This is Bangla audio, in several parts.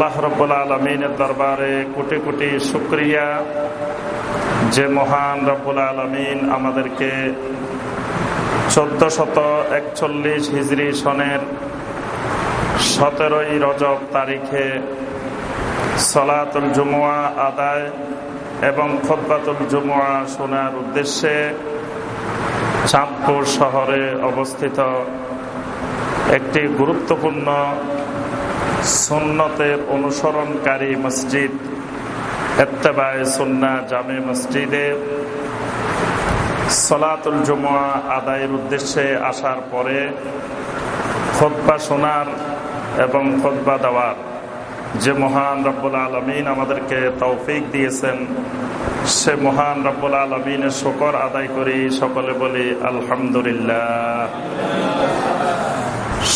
আল্লাহ রব্বুল আলমিনের দরবারে কোটি কোটি শুক্রিয়া। যে মহান রব্বুল আলমিন আমাদেরকে চোদ্দ শত একচল্লিশ হিজড়ি সনের সতেরোই রজব তারিখে সলাতুল জুমুয়া আদায় এবং খোদ্বাতুল জুমুয়া শোনার উদ্দেশ্যে চাঁদপুর শহরে অবস্থিত একটি গুরুত্বপূর্ণ সুন্নতের অনুসরণকারী মসজিদ এত্তেবায় সুন্না জামে মসজিদে সলাতুল জুমুয়া আদায়ের উদ্দেশ্যে আসার পরে খোদ্া শোনার এবং খোদ্া দেওয়ার। যে মহান রব্বুল আলমিন আমাদেরকে তৌফিক দিয়েছেন, সে মহান রব্বুল আলমিনের শকর আদায় করি, সকলে বলি আলহামদুলিল্লাহ।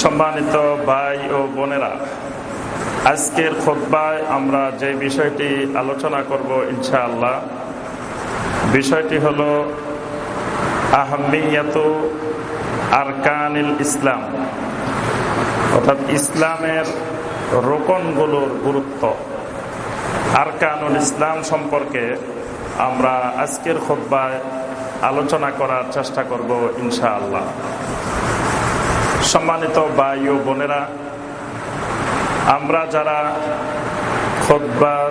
সম্মানিত ভাই ও বোনেরা আজকের খোদ্ায় আমরা যে বিষয়টি আলোচনা করব ইনশাআল্লাহ, বিষয়টি হল আহমিয়াত আরকানিল ইসলাম, অর্থাৎ ইসলামের রোকনগুলোর গুরুত্ব। আরকানুল ইসলাম সম্পর্কে আমরা আজকের খোদ্ায় আলোচনা করার চেষ্টা করব ইনশাআল্লাহ। সম্মানিত বায়ু বোনেরা আমরা যারা খোদবার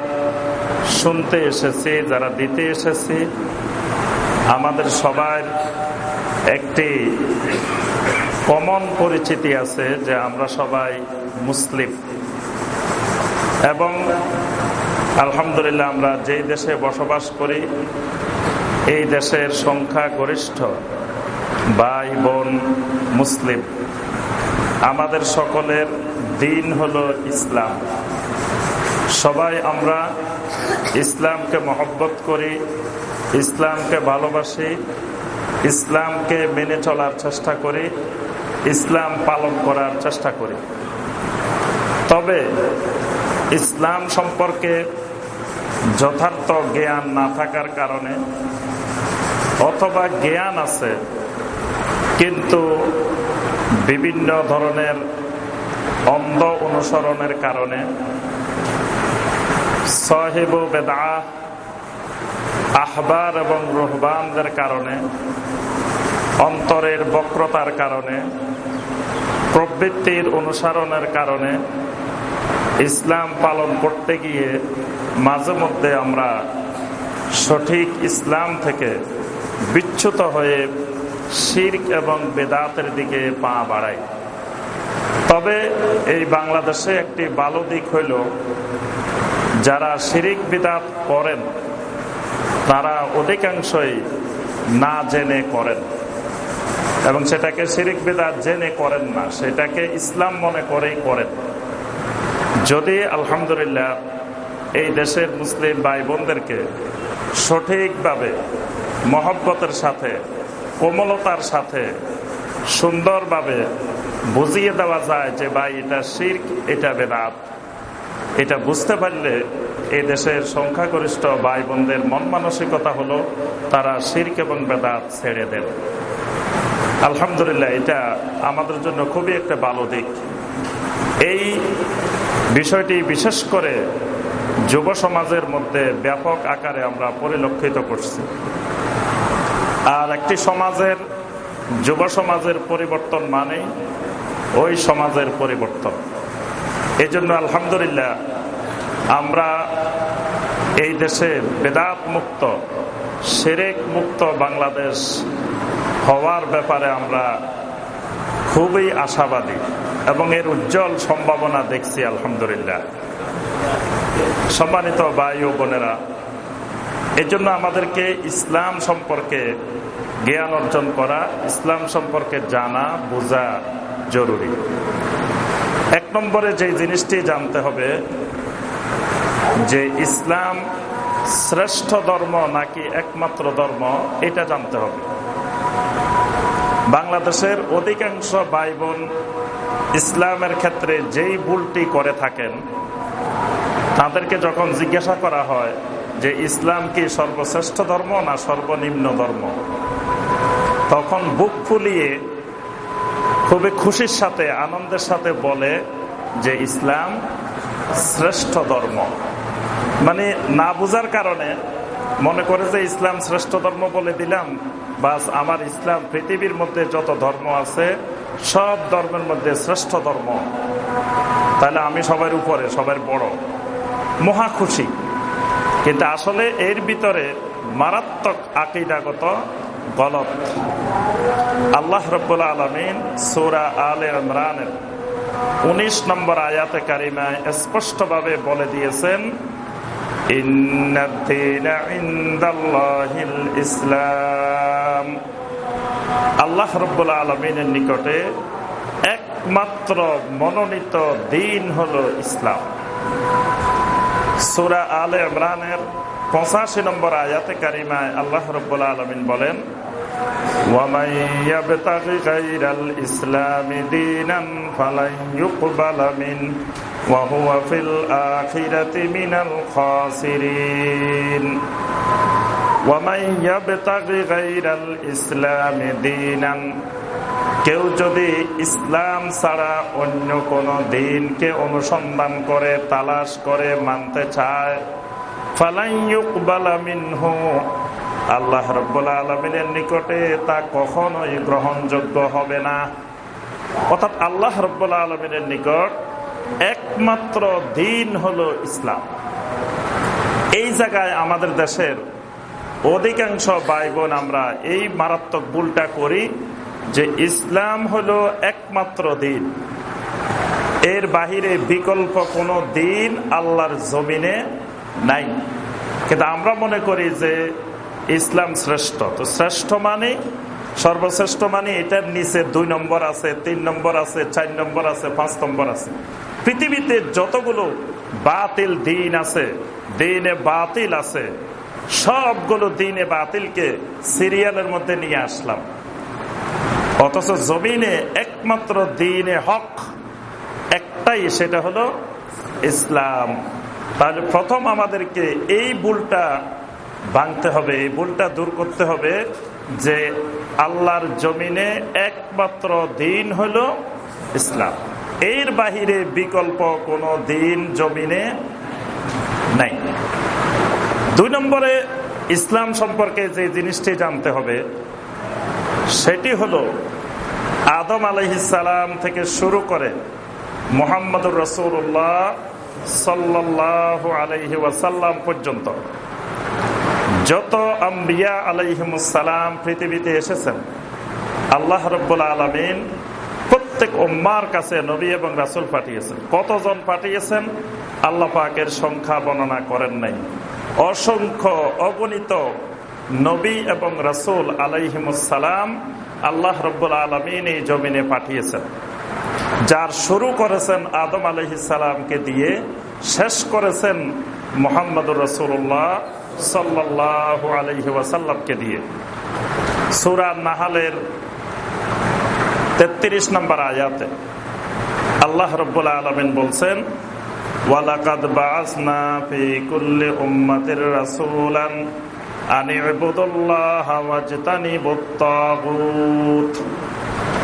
শুনতে এসেছি, যারা দিতে এসেছি, আমাদের সবার একটি কমন পরিচিতি আছে যে আমরা সবাই মুসলিম। এবং আলহামদুলিল্লাহ আমরা যেই দেশে বসবাস করি, এই দেশের সংখ্যা গরিষ্ঠ, ভাই বোন মুসলিম। আমাদের সকলের দিন হলো ইসলাম। সবাই আমরা ইসলামকে মহব্বত করি, ইসলামকে ভালোবাসি, ইসলামকে মেনে চলার চেষ্টা করি, ইসলাম পালন করার চেষ্টা করি। তবে ইসলাম সম্পর্কে যথার্থ জ্ঞান না থাকার কারণে অথবা জ্ঞান আছে, কিন্তু বিভিন্ন ধরনের অন্ধ অনুসরণের কারণে সহেব বেদা আহবার এবং রোহবানদের কারণে, অন্তরের বক্রতার কারণে, প্রবৃত্তির অনুসরণের কারণে ইসলাম পালন করতে গিয়ে মাঝে মধ্যে আমরা সঠিক ইসলাম থেকে বিচ্যুত হয়ে শির্ক এবং বেদাতের দিকে পা বাড়াই। তবে এই বাংলাদেশে একটি ভালো দিক হইল, যারা শিরিক বিদাত করেন, তারা অধিকাংশই না জেনে করেন। এবং সেটাকে শিরিক বিদাত জেনে করেন না, সেটাকে ইসলাম মনে করেই করেন। যদি আলহামদুলিল্লাহ এই দেশের মুসলিম ভাই বোনদেরকে সঠিকভাবে মহব্বতের সাথে, কোমলতার সাথে, সুন্দরভাবে বুঝিয়ে দেওয়া যায় যে ভাই, এটা শির্ক, এটা বেদাত। এটা বুঝতে পারলে এ দেশের সংখ্যাগরিষ্ঠ ভাই বোনদের মন মানসিকতা হলো, তারা শির্ক এবং বেদাত ছেড়ে দেন। আলহামদুলিল্লাহ, এটা আমাদের জন্য খুবই একটা ভালো দিক। এই বিষয়টি বিশেষ করে যুব সমাজের মধ্যে ব্যাপক আকারে আমরা পরিলক্ষিত করছি। আর একটি সমাজের, যুব সমাজের পরিবর্তন মানেই ওই সমাজের পরিবর্তন। এই জন্য আলহামদুলিল্লাহ আমরা এই দেশে বেদাত মুক্ত, সেরেক মুক্ত বাংলাদেশ হওয়ার ব্যাপারে আমরা খুবই আশাবাদী এবং এর উজ্জ্বল সম্ভাবনা দেখছি আলহামদুলিল্লাহ। সম্মানিত ভাই ও বোনেরা এই জন্য আমাদেরকে ইসলাম সম্পর্কে জ্ঞান অর্জন করা, ইসলাম সম্পর্কে জানা, বোঝা জরুরি। এক নম্বরে যে জিনিসটি জানতে হবে, যে ইসলাম শ্রেষ্ঠ ধর্ম নাকি একমাত্র ধর্ম, এটা জানতে হবে। বাংলাদেশের অধিকাংশ ভাই বোন ইসলামের ক্ষেত্রে যেই ভুলটি করে থাকেন, তাদেরকে যখন জিজ্ঞাসা করা হয় যে ইসলাম কি সর্বশ্রেষ্ঠ ধর্ম না সর্বনিম্ন ধর্ম, তখন বুক ফুলিয়ে খুবই খুশির সাথে, আনন্দের সাথে বলে যে ইসলাম শ্রেষ্ঠ ধর্ম। মানে না বুঝার কারণে মনে করে যে ইসলাম শ্রেষ্ঠ ধর্ম বলে দিলাম, বাস আমার ইসলাম পৃথিবীর মধ্যে যত ধর্ম আছে, সব ধর্মের মধ্যে শ্রেষ্ঠ ধর্ম। তাহলে আমি সবার উপরে, সবার বড়। মহা খুশি। কিন্তু আসলে এর ভিতরে মারাত্মক আকিদাগত গলত। আল্লাহ রব্বুল্লা আলমিন সৌরা আল ইমরানের উনিশ নম্বর আয়াতে কারিমায় স্পষ্টভাবে বলে দিয়েছেন ইসলাম। আল্লাহ রব্বুল্লা আলমিনের নিকটে একমাত্র মনোনীত দিন হল ইসলাম। সুরা আলে ইমরানের পঁচাশি নম্বর আয়াতে কারিমায় আল্লাহ রব্বুল্লা আলমিন বলেন ومن يبتغ غير الإسلام دينا فلن يقبل منه وهو في الآخرة من الخاسرين ومن يبتغ غير الإسلام دينا কেউ যদি ইসলাম ছাড়া অন্য কোন দিনকে অনুসন্ধান করে তালাশ করে মানতে চায় ফালাইয়ুকবালামিনহু আল্লাহ রব্বুল্লা আলমিনের নিকটে তা কখনোই গ্রহণযোগ্য হবে না। অর্থাৎ আল্লাহ রব্বুল্লা আলমিনের নিকট একমাত্র দিন হলো ইসলাম। এই জায়গায় আমাদের দেশের অধিকাংশ ভাই বোন আমরা এই মারাত্মক ভুলটা করি যে ইসলাম হলো একমাত্র দিন। এর বাহিরে বিকল্প কোনো দিন আল্লাহর জমিনে নাই। কিন্তু আমরা মনে করি যে ইসলাম শ্রেষ্ঠ। তো শ্রেষ্ঠ মানে? সর্বশ্রেষ্ঠ মানে এটার নিচে দুই নম্বর আছে, তিন নম্বর আছে, চার নম্বর আছে, পাঁচ নম্বর আছে। পৃথিবীতে যতগুলো বাতিল দিন আছে, দিনে বাতিল আছে, সবগুলো দিনে বাতিলকে সিরিয়ালের মধ্যে নিয়ে আসলাম। অথচ জমিনে একমাত্র দিনে হক একটাই, সেটা হলো ইসলাম। তাহলে প্রথম আমাদেরকে এই ভুলটা ভাঙতে হবে, এই ভুলটা দূর করতে হবে যে আল্লাহর জমিনে একমাত্র দিন হল ইসলাম। এর বাহিরে বিকল্প কোনো দিন জমিনে নাই। দুই নম্বরে ইসলাম সম্পর্কে যে জিনিসটি জানতে হবে, সেটি হলো আদম আলহিসাম থেকে শুরু করে মোহাম্মদুর রসুল্লাহ সাল্লাহ আলহি ওয়াসাল্লাম পর্যন্ত যত আম্বিয়া আলাইহিমুসালাম পৃথিবীতে এসেছেন, আল্লাহ রব্বুল আলমিন প্রত্যেক উম্মার কাছে নবী এবং রাসুল পাঠিয়েছেন। কতজন পাঠিয়েছেন? আল্লাহ পাকের সংখ্যা বর্ণনা করেন নাই। অসংখ্য অগণিত নবী এবং রাসুল আলাইহিমুসালাম আল্লাহ রব্বুল আলমিন এই জমিনে পাঠিয়েছেন। যার শুরু করেছেন আদম আলহিসামকে দিয়ে, শেষ করেছেন মোহাম্মদুর রসুল্লাহ ওয়াসাল্লামকে দিয়ে। সুরা নাহালের তেত্রিশ নম্বর আয়াতে আল্লাহ রব্বুল আলমিন বলছেন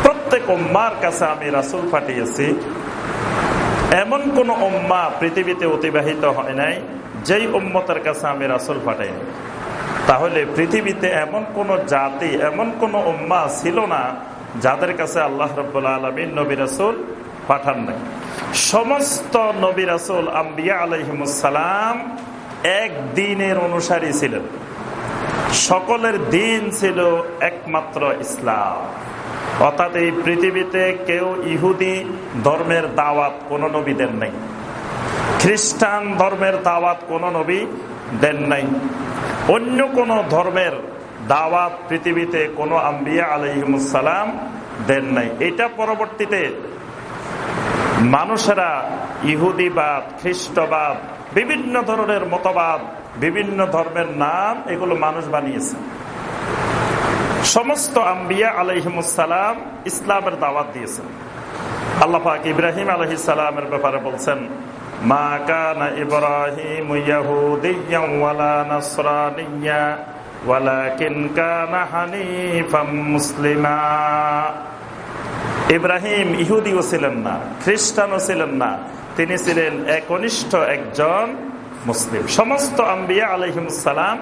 প্রত্যেক উম্মার কাছে আমি রাসূল পাঠিয়েছি। এমন কোন উম্মা পৃথিবীতে অতিবাহিত হয় নাই। যেই উম্মতের কাছে আমি রাসুল পাঠাই, তাহলে পৃথিবীতে এমন কোন জাতি, এমন কোন উম্মা ছিল না যাদের কাছে আল্লাহ রব্বুল্লা আলমিন নবী রাসুল পাঠান নাই। সমস্ত নবী রাসুল আম্বিয়া আলহিমসালাম এক দিনের অনুসারী ছিলেন। সকলের দিন ছিল একমাত্র ইসলাম। অর্থাৎ এই পৃথিবীতে কেউ ইহুদি ধর্মের দাওয়াত কোন নবী দেন নাই। খ্রিস্টান ধর্মের দাওয়াত কোন নবী দেন নাই। অন্য কোন ধর্মের দাওয়াত পৃথিবীতে কোনো আম্বিয়া আলহিমসালাম দেন নাই। এটা পরবর্তীতে মানুষেরা ইহুদিবাদ, খ্রিস্টবাদ, বিভিন্ন ধরনের মতবাদ, বিভিন্ন ধর্মের নাম এগুলো মানুষ বানিয়েছে। সমস্ত আম্বিয়া আলহিমসালাম ইসলামের দাওয়াত দিয়েছেন। আল্লাহ পাক ইব্রাহিম আলহিসামের ব্যাপারে বলছেন কানা হানিফাম মুসলিমা। ইব্রাহিম ইহুদিও ছিলেন না, খ্রিস্টানও ছিলেন না, তিনি ছিলেন একনিষ্ঠ একজন মুসলিম। সমস্ত আম্বিয়া আলহিমসালাম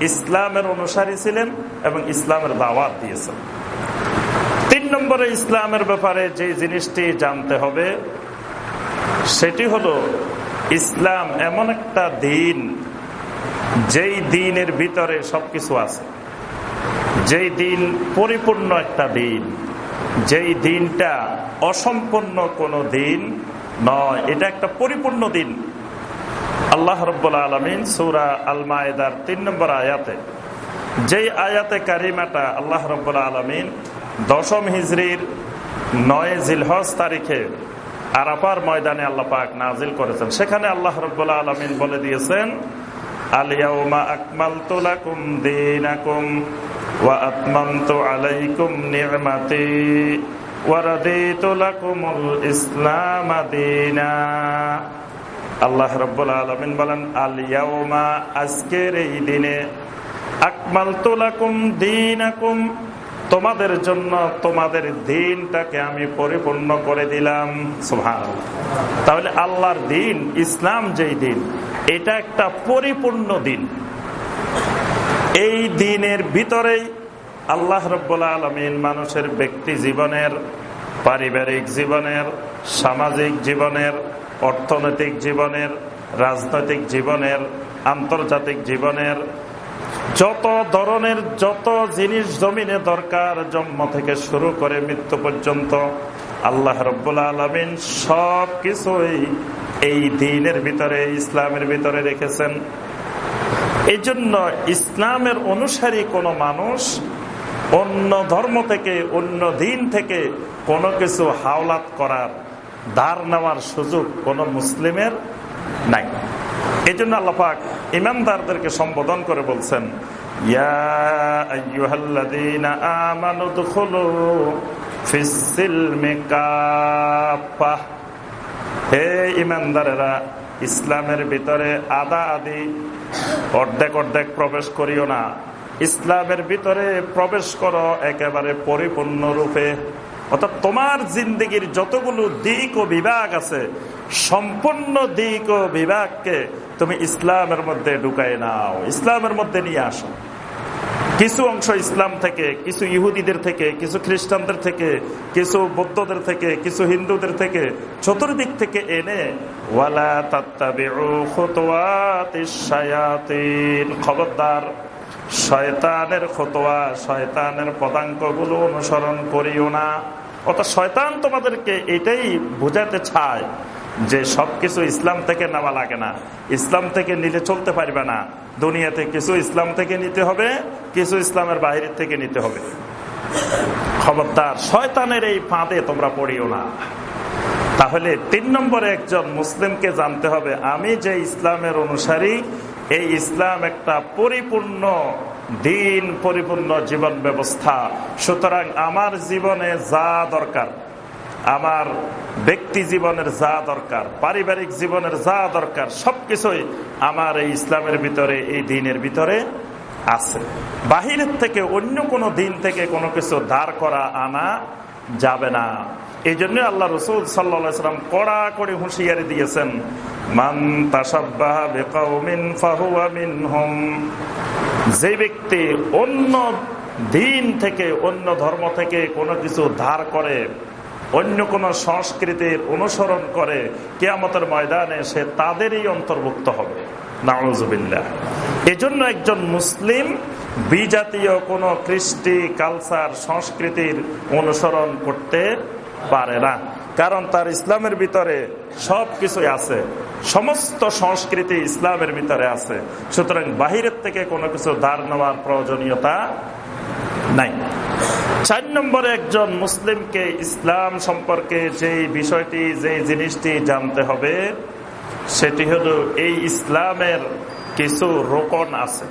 ইসলামের অনুসারী ছিলেন এবং ইসলামের দাওয়াত দিয়েছেন। তিন নম্বরে ইসলামের ব্যাপারে যে জিনিসটি জানতে হবে সেটি হলো ইসলাম এমন একটা দিন, যেই দিনের ভিতরে সবকিছু আছে। যেই দিন পরিপূর্ণ একটা দিন, যেই দিনটা অসম্পূর্ণ কোনো দিন নয়, এটা একটা পরিপূর্ণ দিন। আল্লাহ রব্বুল্লা আলমিন সৌরা আল মায়েদার তিন নম্বর আয়াতে, যেই আয়াতে কারিমাটা আল্লাহ রব্বুল্লা আলমিন দশম হিজড়ির নয় জিলহজ তারিখে আরাপার ময়দানে আল্লাহ পাক নাজিল করেছেন। সেখানে আল্লাহ রব্বুল্লা আলমিন বলে দিয়েছেন আকমালতু লাকুম দীনাকুম ওয়া আলাইকুম আল্লাহ রব্বুল আলমিন বলেন আলিয়াউমা আজকের এই দিনে আকমাল তোলাকুম দিন তোমাদের জন্য তোমাদের দিনটাকে আমি পরিপূর্ণ করে দিলাম। তাহলে আল্লাহর দিন, ইসলাম যেই দিন, এটা একটা পরিপূর্ণ দিন। এই দিনের ভিতরেই আল্লাহ রব্বুল্লা আলমিন মানুষের ব্যক্তি জীবনের, পারিবারিক জীবনের, সামাজিক জীবনের, অর্থনৈতিক জীবনের, রাজনৈতিক জীবনের, আন্তর্জাতিক জীবনের যত ধরনের যত জিনিস জমিনে দরকার, জন্ম থেকে শুরু করে মৃত্যু পর্যন্ত আল্লাহ রব্বুল আলমিন সব কিছুই এই দিনের ভিতরে, ইসলামের ভিতরে রেখেছেন। এই জন্য ইসলামের অনুসারী কোনো মানুষ অন্য ধর্ম থেকে, অন্য দিন থেকে কোনো কিছু হাওলাত করার ধার নেওয়ার সুযোগ কোন মুসলিমের নাই। এই জন্য আল্লাপাক ইমানদারদেরকে সম্বোধন করে বলছেন হে ইসলামের ভিতরে আদা আদি অর্ধেক অর্ধেক প্রবেশ করিও না। ইসলামের ভিতরে প্রবেশ করো একেবারে পরিপূর্ণ রূপে অর্থাৎ তোমার জিন্দগির যতগুলো দিক ও বিভাগ আছে সম্পূর্ণ দিক ও বিভাগকে তুমি ইসলামের মধ্যে ঢুকাই নাও, ইসলামের মধ্যে নিয়ে আসো। কিছু অংশ ইসলাম থেকে, কিছু ইহুদিদের থেকে, কিছু খ্রিস্টানদের থেকে, কিছু বৌদ্ধদের থেকে, কিছু হিন্দুদের থেকে, চতুর্দিক থেকে এনে, ওয়ালা খবরদার, শয়তানের খতোয়া শয়তানের পদাঙ্কগুলো অনুসরণ করিও না। অর্থাৎ শয়তান তোমাদেরকে এটাই বুঝাতে চায় যে সবকিছু ইসলাম থেকে নেওয়া লাগে না। ইসলাম থেকে নিলে চলতে পারবে না। দুনিয়াতে কিছু ইসলাম থেকে নিতে হবে, কিছু ইসলামের বাহিরের থেকে নিতে হবে। খবরদার, শয়তানের এই ফাঁদে তোমরা পড়িও না। তাহলে তিন নম্বরে একজন মুসলিমকে জানতে হবে, আমি যে ইসলামের অনুসারী, এই ইসলাম একটা পরিপূর্ণ দিন, পরিপূর্ণ জীবন ব্যবস্থা। সুতরাং আমার জীবনে যা দরকার আমার ব্যক্তি জীবনের যা দরকার, পারিবারিক জীবনের যা দরকার, সবকিছুই আমার এই ইসলামের ভিতরে, এই দিনের ভিতরে আছে। বাহিরের থেকে অন্য কোনো দিন থেকে কোনো কিছু ধার করা, আনা যাবে না। এই জন্য আল্লাহ রসুল সাল্লাম কড়া করে হুঁশিয়ারি দিয়েছেন, মান যে ব্যক্তি অন্য দিন থেকে, অন্য ধর্ম থেকে কোনো কিছু ধার করে অন্য কোন সংস্কৃতির অনুসরণ করে কেয়ামতের ময়দানে সে তাদেরই অন্তর্ভুক্ত হবে। নাউজুবিল্লা এজন্য একজন মুসলিম বিজাতীয় কোন কৃষ্টি, কালচার, সংস্কৃতির অনুসরণ করতে পারে না। কারণ তার ইসলামের ভিতরে সব কিছুই আছে। সমস্ত সংস্কৃতি ইসলামের ভিতরে আছে। সুতরাং বাহিরের থেকে কোনো কিছু ধার নেওয়ার প্রয়োজনীয়তা নাই। চার নম্বরে একজন মুসলিমকে ইসলাম সম্পর্কে যে বিষয়টি যে জিনিসটি জানতে হবে, সেটি হলো এই ইসলামের কিছু রোকন আছে।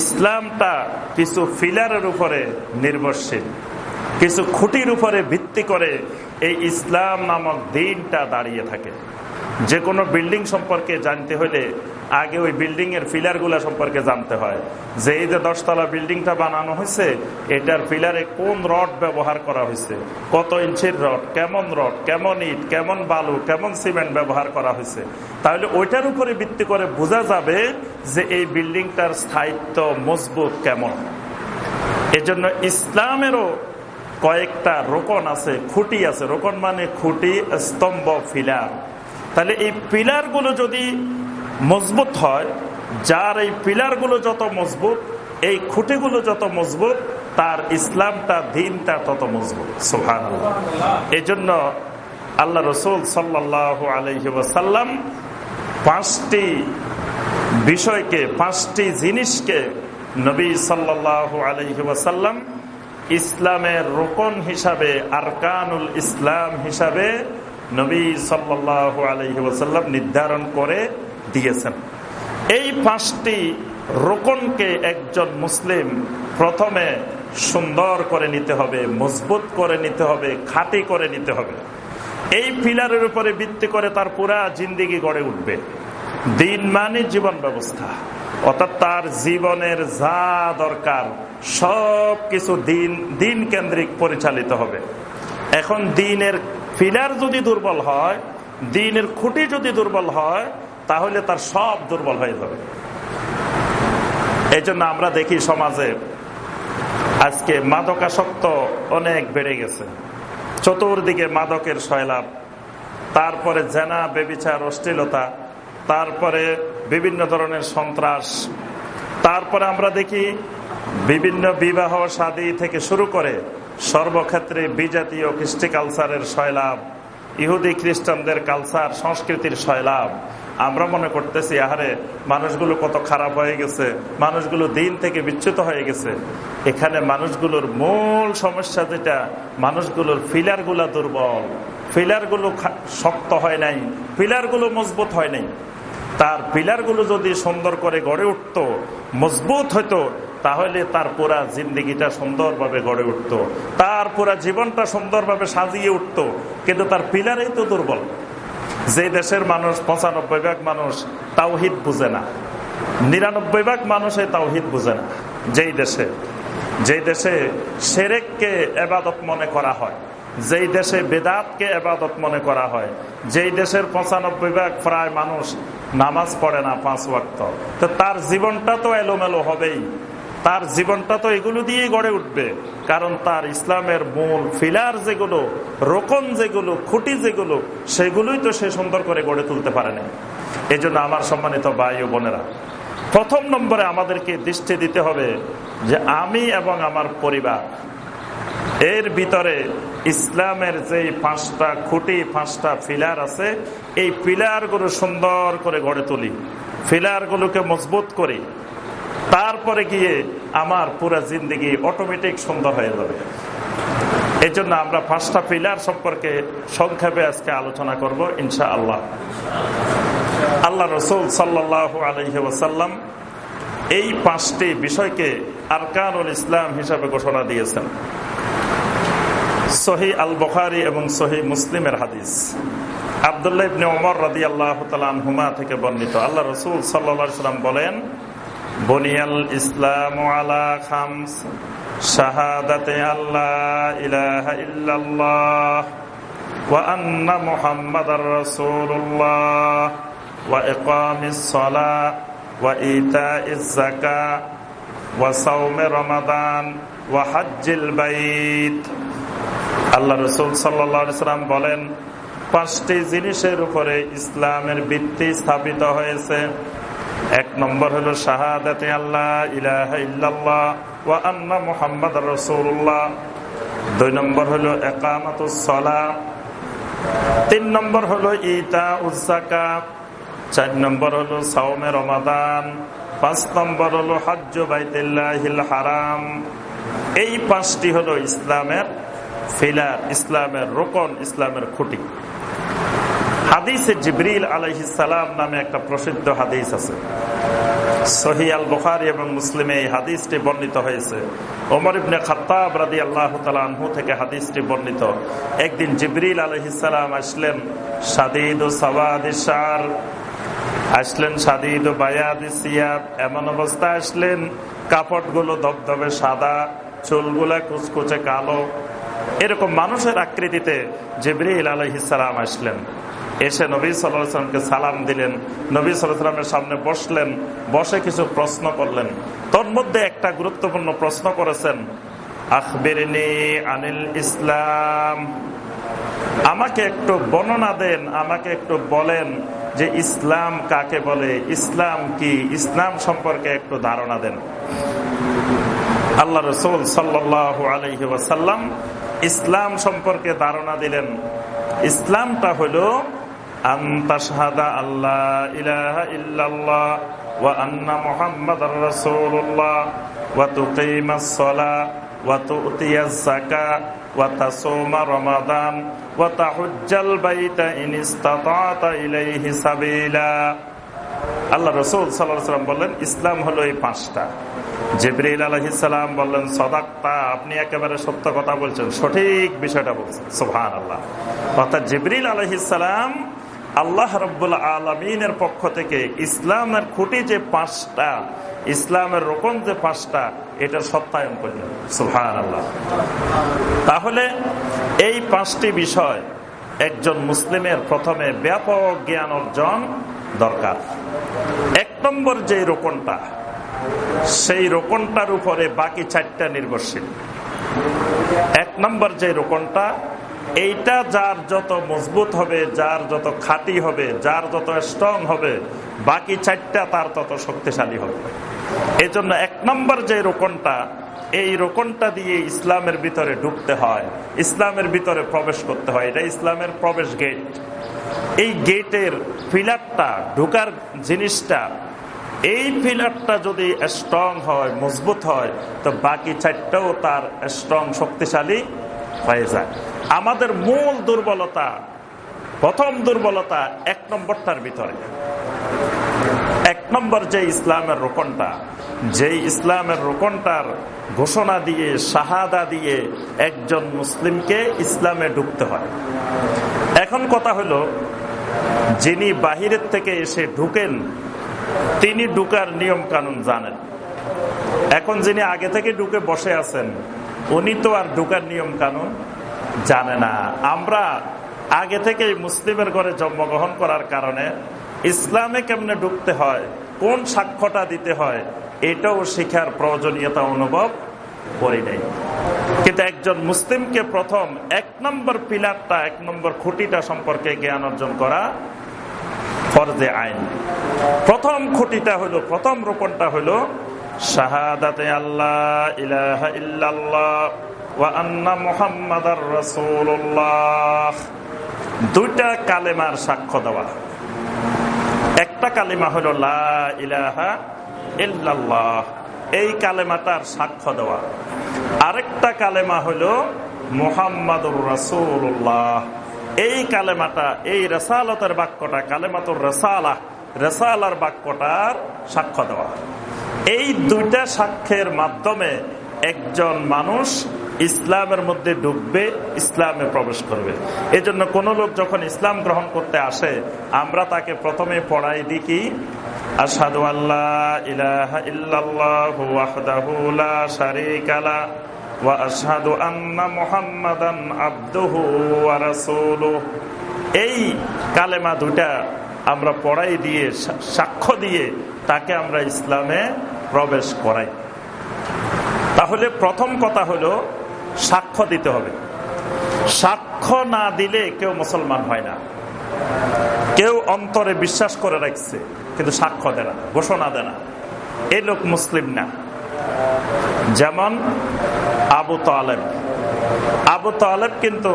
ইসলামটা কিছু ফিলারের উপরে নির্ভরশীল, কিছু খুঁটির উপরে ভিত্তি করে এই ইসলাম নামক দিনটা দাঁড়িয়ে থাকে। যে কোনো বিল্ডিং সম্পর্কে জানতে হলে আগে ওই বিল্ডিং এর ফিলার সম্পর্কে জানতে হয়। যে এই যে দশতলা বিল্ডিংটা বানানো হয়েছে, এটার ফিলারে কোন রড ব্যবহার করা হয়েছে? কত ইঞ্চির রড কেমন রড কেমন ইট? কেমন বালু? কেমন সিমেন্ট ব্যবহার করা হয়েছে? তাহলে ওইটার উপরে ভিত্তি করে বোঝা যাবে যে এই বিল্ডিংটার স্থায়িত্ব মজবুত কেমন। এজন্য ইসলামেরও কয়েকটা রোকন আছে, খুঁটি আছে। রোকন মানে খুঁটি, স্তম্ভ ফিলার তাহলে এই পিলারগুলো যদি মজবুত হয়, যার এই পিলারগুলো যত মজবুত, এই খুঁটিগুলো যত মজবুত, তার ইসলামটা, দিনটা তত মজবুত। সোহান এই জন্য আল্লাহ রসুল সাল্লাহ আলহিবাসাল্লাম পাঁচটি বিষয়কে, পাঁচটি জিনিসকে নবী সাল্লাহ আলহিবাসাল্লাম ইসলামের রোকন হিসাবে, আরকানুল ইসলাম হিসাবে নবী সাল্লাহ আলহিবাসাল্লাম নির্ধারণ করে দিয়েছেন। এই পাঁচটি রোকনকে একজন মুসলিম প্রথমে সুন্দর করে নিতে হবে, মজবুত করে নিতে হবে, খাঁটি করে নিতে হবে। এই পিলারের উপরে ভিত্তি করে তার পুরা জিন্দিগি গড়ে উঠবে। দিন মানে জীবন ব্যবস্থা। অর্থাৎ তার জীবনের যা দরকার, সব কিছু দিন দিন কেন্দ্রিক পরিচালিত হবে। এখন দিনের ফিলার যদি দুর্বল হয়, দিনের খুঁটি যদি দুর্বল হয় তাহলে তার সব দুর্বল হয়ে যাবে। এই জন্য আমরা দেখি সমাজে আজকে মাদকাসক্ত অনেক বেড়ে গেছে। চতুর্দিকে মাদকের শয়লাভ তারপরে জেনা, বেবিচার, অশ্লীলতা, তারপরে বিভিন্ন ধরনের সন্ত্রাস, তারপরে আমরা দেখি বিভিন্ন বিবাহ সাদী থেকে শুরু করে সর্বক্ষেত্রে বিজাতীয় কৃষ্টি কালচারের শয়লাভ ইহুদি খ্রিস্টানদের কালচার সংস্কৃতির শয়লাভ আমরা মনে করতেছি, আহারে, মানুষগুলো কত খারাপ হয়ে গেছে, মানুষগুলো দিন থেকে বিচ্যুত হয়ে গেছে। এখানে মানুষগুলোর মূল সমস্যা যেটা, মানুষগুলোর ফিলারগুলা দুর্বল। ফিলারগুলো শক্ত হয় নাই, ফিলারগুলো মজবুত হয় নাই। তার পিলারগুলো যদি সুন্দর করে গড়ে উঠত, মজবুত হইতো, তাহলে তার পুরা জিন্দিগিটা সুন্দরভাবে গড়ে উঠত। তার পুরা জীবনটা সুন্দরভাবে সাজিয়ে উঠত, কিন্তু তার পিলারেই তো দুর্বল। যে দেশের মানুষ, পঁচানব্বই ভাগ মানুষ তাওহিদ বুঝে না। নিরানব্বই ভাগ মানুষ এই তাওহিদ বুঝে না, যেই দেশে। যেই দেশে সেরেককে এবাদত মনে করা হয়, যেই দেশে বেদাতকে এবাদত মনে করা হয়, যেই দেশের পঁচানব্বই ভাগ প্রায় মানুষ নামাজ পড়ে না পাঁচ ওয়াক্ত। তো তার জীবনটা তো এলোমেলো হবেই। তার জীবনটা তো এগুলো দিয়েই গড়ে উঠবে। কারণ তার ইসলামের মূল ফিলার যেগুলো, রোকন যেগুলো, খুঁটি যেগুলো, সেগুলোই তো সে সুন্দর করে গড়ে তুলতে পারে না এই আমার সম্মানিত ভাই ও বোনেরা, প্রথম নম্বরে আমাদেরকে দৃষ্টি দিতে হবে যে আমি এবং আমার পরিবার, এর ভিতরে ইসলামের যে পাঁচটা খুঁটি, পাঁচটা ফিলার আছে, এই পিলারগুলো সুন্দর করে গড়ে তুলি। ফিলারগুলোকে মজবুত করি। তারপরে গিয়ে আমার পুরা জিন্দগি অটোমেটিক সুন্দর হয়ে যাবে। এই জন্য আমরা পাঁচটা পিলার সম্পর্কে সংক্ষেপে আজকে আলোচনা করব ইনশা আল্লাহ আল্লাহ রসুল সাল্লাহ আলহিহাসাল্লাম এই পাঁচটি বিষয়কে আরকানুল ইসলাম হিসাবে ঘোষণা দিয়েছেন। সহি আল বখারি এবং সহি মুসলিমের হাদিস। আবদুল্লাহ ইবনে ওমর রাদি আল্লাহ হুমা থেকে বর্ণিত। আল্লাহ রসুল সাল্লাম বলেন বনিয়াল ইসলাম আলা খামস, শাহাদাতে আল্লাহ ইলাহা ইল্লাল্লাহ, ওয়া আন্না মুহাম্মাদার রাসূলুল্লাহ, ওয়া ইকামিস সালাহ ওয়া ইতাইজ যাকাহ ওয়া সাওমে রমাদান, ওয়া হজ্জিল বাইত। আল্লাহ রসুল সাল্লাম বলেন, পাঁচটি জিনিসের উপরে ইসলামের ভিত্তি স্থাপিত হয়েছে। এক নম্বর হলো শাহাদাতে আল্লাহ ইলাহ ইল্লাল্লাহ ওয়া আন্না মুহাম্মদ রসুল্লাহ দুই নম্বর হলো একামাতুসলা তিন নম্বর হলো ইতা উজ্জাকা চার নম্বর হলো সাওমে রমাদান। পাঁচ নম্বর হলো হজ্জ বাইতুল্লাহিল হারাম। এই পাঁচটি হলো ইসলামের ফিলার, ইসলামের রোকন ইসলামের খুঁটি। হাদিসে জিবরিল আলহিসাম নামে একটা প্রসিদ্ধ হাদিস আছে। সহি আল বুখারি এবং মুসলিমে এই হাদিসটি বর্ণিত হয়েছে। ওমর ইবনে খাত্তাব রাদি আল্লাহ তালু থেকে হাদিসটি বর্ণিত। একদিন জিবরিল আলহিসাম আসলেন, সাদিদ ও সাবাদিসার আসলেন সাদিদ বায়াদ সিয়াব এমন অবস্থা আসলেন, কাপড়গুলো দবদবে সাদা, চুলগুলা কুচকুচে কালো। এরকম মানুষের আকৃতিতে জিবরিল আলহিসাম আসলেন। এসে নবী সাল্লামকে সালাম দিলেন, নবী সাল্লামের সামনে বসলেন, বসে কিছু প্রশ্ন করলেন। তোর মধ্যে একটা গুরুত্বপূর্ণ প্রশ্ন করেছেন আনিল ইসলাম। আমাকে একটু বর্ণনা দেন, আমাকে একটু বলেন যে ইসলাম কাকে বলে, ইসলাম কি? ইসলাম সম্পর্কে একটু ধারণা দেন। আল্লাহ রসুল সাল্লাহ আলহি ইসলাম সম্পর্কে ধারণা দিলেন। ইসলামটা হল আন্তাসাদা আল্লাহ ইলাহা ইল্লাল্লাহ ওয়া আন্না মুহাম্মাদ রাসূলুল্লাহ ওয়া তুকিমাস সালাহ ওয়া তুতিয়াজ যাকাত ওয়া তাসুমা রমাদান ওয়া তাহুজ্জাল বাইতা ইন ইসতাতা'তা ইলাইহি সাবিলা। আল্লাহ রসুল সাল্লাম বললেন, ইসলাম হলো এই পাঁচটা। জিবরিল আলহিসাম বললেন, সদাক্তা, আপনি একেবারে সত্য কথা বলছেন, সঠিক বিষয়টা বলছেন। সোহান আল্লাহ অর্থাৎ জিবরিল আলহিসাম আল্লাহ রব্বুল আলমিনের পক্ষ থেকে ইসলামের খুঁটি যে পাঁচটা, ইসলামের রোকন যে পাঁচটা, এটা সত্যায়ন করলেন। সুহান আল্লাহ তাহলে এই পাঁচটি বিষয় একজন মুসলিমের প্রথমে ব্যাপক জ্ঞান অর্জন দরকার। এক নম্বর যে রোপণটা সেই রোপণটার উপরে বাকি চারটা নির্ভরশীল। এক নম্বর যে রোপণটা এইটা যার যত মজবুত হবে, যার যত খাঁটি হবে, যার যত স্ট্রং হবে, বাকি চারটা তার তত শক্তিশালী হবে। এই জন্য এক নম্বর যে রোপণটা এই রোপণটা দিয়ে ইসলামের ভিতরে ঢুকতে হয়, ইসলামের ভিতরে প্রবেশ করতে হয়। এটা ইসলামের প্রবেশ গেট এই গেটের ফিলারটা ঢুকার জিনিসটা এই ফিলারটা যদি স্ট্রং হয়, মজবুত হয়, তো বাকি চারটাও তার স্ট্রং শক্তিশালী হয়ে যায়। আমাদের মূল দুর্বলতা, প্রথম দুর্বলতা এক নম্বরটার ভিতরে। এক নম্বর যে ইসলামের রোপণটা যে ইসলামের রোপণটার ঘোষণা দিয়ে, শাহাদা দিয়ে একজন মুসলিমকে ইসলামে ঢুকতে হয়। এখন কথা হলো, যিনি বাহিরের থেকে এসে ঢুকেন তিনি ঢুকার নিয়ম কানুন জানেন। এখন যিনি আগে থেকে ঢুকে বসে আছেন, উনি তো আর ঢুকার নিয়ম কানুন জানে না। আমরা আগে থেকে মুসলিমের ঘরে জন্মগ্রহণ করার কারণে ইসলামে কেমনে ঢুকতে হয়, কোন সাক্ষ্যটা দিতে হয়, এটাও শিখার প্রয়োজনীয়তা অনুভব করি নাই। কিন্তু একজন মুসলিমকে প্রথম এক নম্বর পিলারটা, এক নম্বর খুঁটিটা সম্পর্কে জ্ঞান অর্জন করা ফরজে আইন। প্রথম খুঁটিটা হলো প্রথম রোপণটা হলো শাহাদাতে আল্লাহ ইলাহা ইল্লাল্লাহ ওয়া আন্না মুহাম্মাদার রাসূলুল্লাহ। দুইটা কালেমার সাক্ষ্য দেওয়া। একটা কালেমা হলো লা ইলাহা ইল্লাল্লাহ। এই কালেমাটার সাক্ষ্য দেওয়া। আরেকটা কালেমা হলো মোহাম্মদুর রাসূলুল্লাহ। এই কালেমাটা, এই রেসালতের বাক্যটা, কালেমাতুর রেসালা, রেসালার বাক্যটার সাক্ষ্য দেওয়া। এই দুইটা সাক্ষ্যের মাধ্যমে একজন মানুষ ইসলামের মধ্যে ডুববে, ইসলামে প্রবেশ করবে। এই জন্য কোন লোক যখন ইসলাম গ্রহণ করতে আসে, আমরা তাকে প্রথমে পড়াই দিই কি আসাদু আল্লাহ ইলাহা ইল্লাল্লাহ ওয়াহদাহু লা আন্না মুহাম্মাদান আবদুহু ওয়া রাসূলুহু। এই কালেমা দুটা আমরা পড়াই দিয়ে সাক্ষ্য দিয়ে তাকে আমরা ইসলামে প্রবেশ করাই। তাহলে প্রথম কথা হলো সাক্ষ্য দিতে হবে। সাক্ষ্য না দিলে কেউ মুসলমান হয় না। কেউ অন্তরে বিশ্বাস করে রাখছে, কিন্তু সাক্ষ্য দেয় না, ঘোষণা দেয় না। এই লোক মুসলিম না। যেমন আবু তালেব। আবু তালেব কিন্তু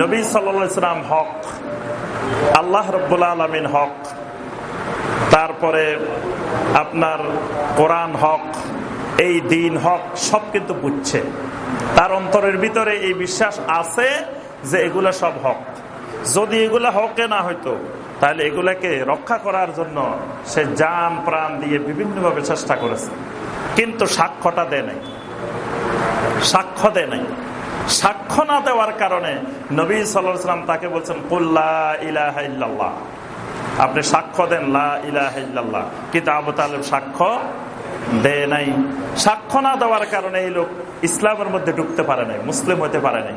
নবী সাল্লাম হক, আল্লাহ রব্বুল্লা আলমিন হক, তারপরে আপনার কোরআন হক, এই দিন হক, সব কিন্তু বুঝছে। তার অন্তরের ভিতরে এই বিশ্বাস আছে যে এগুলা সব হক। যদি এগুলা হকে না হইতো তাহলে এগুলাকে রক্ষা করার জন্য সে যান প্রাণ দিয়ে বিভিন্নভাবে চেষ্টা করেছে। কিন্তু সাক্ষ্যটা দেয় নাই। সাক্ষ্য দেয় নাই। সাক্ষ্য না দেওয়ার কারণে নবী সাল্লাম তাকে বলছেন ইলাহা আপনি সাক্ষ্য দেন, লা ইলাহ কিন্তু আবু তালেব সাক্ষ্য দেয় নাই। সাক্ষ্য না দেওয়ার কারণে এই লোক ইসলামের মধ্যে ঢুকতে পারে নাই, মুসলিম হতে পারে নাই।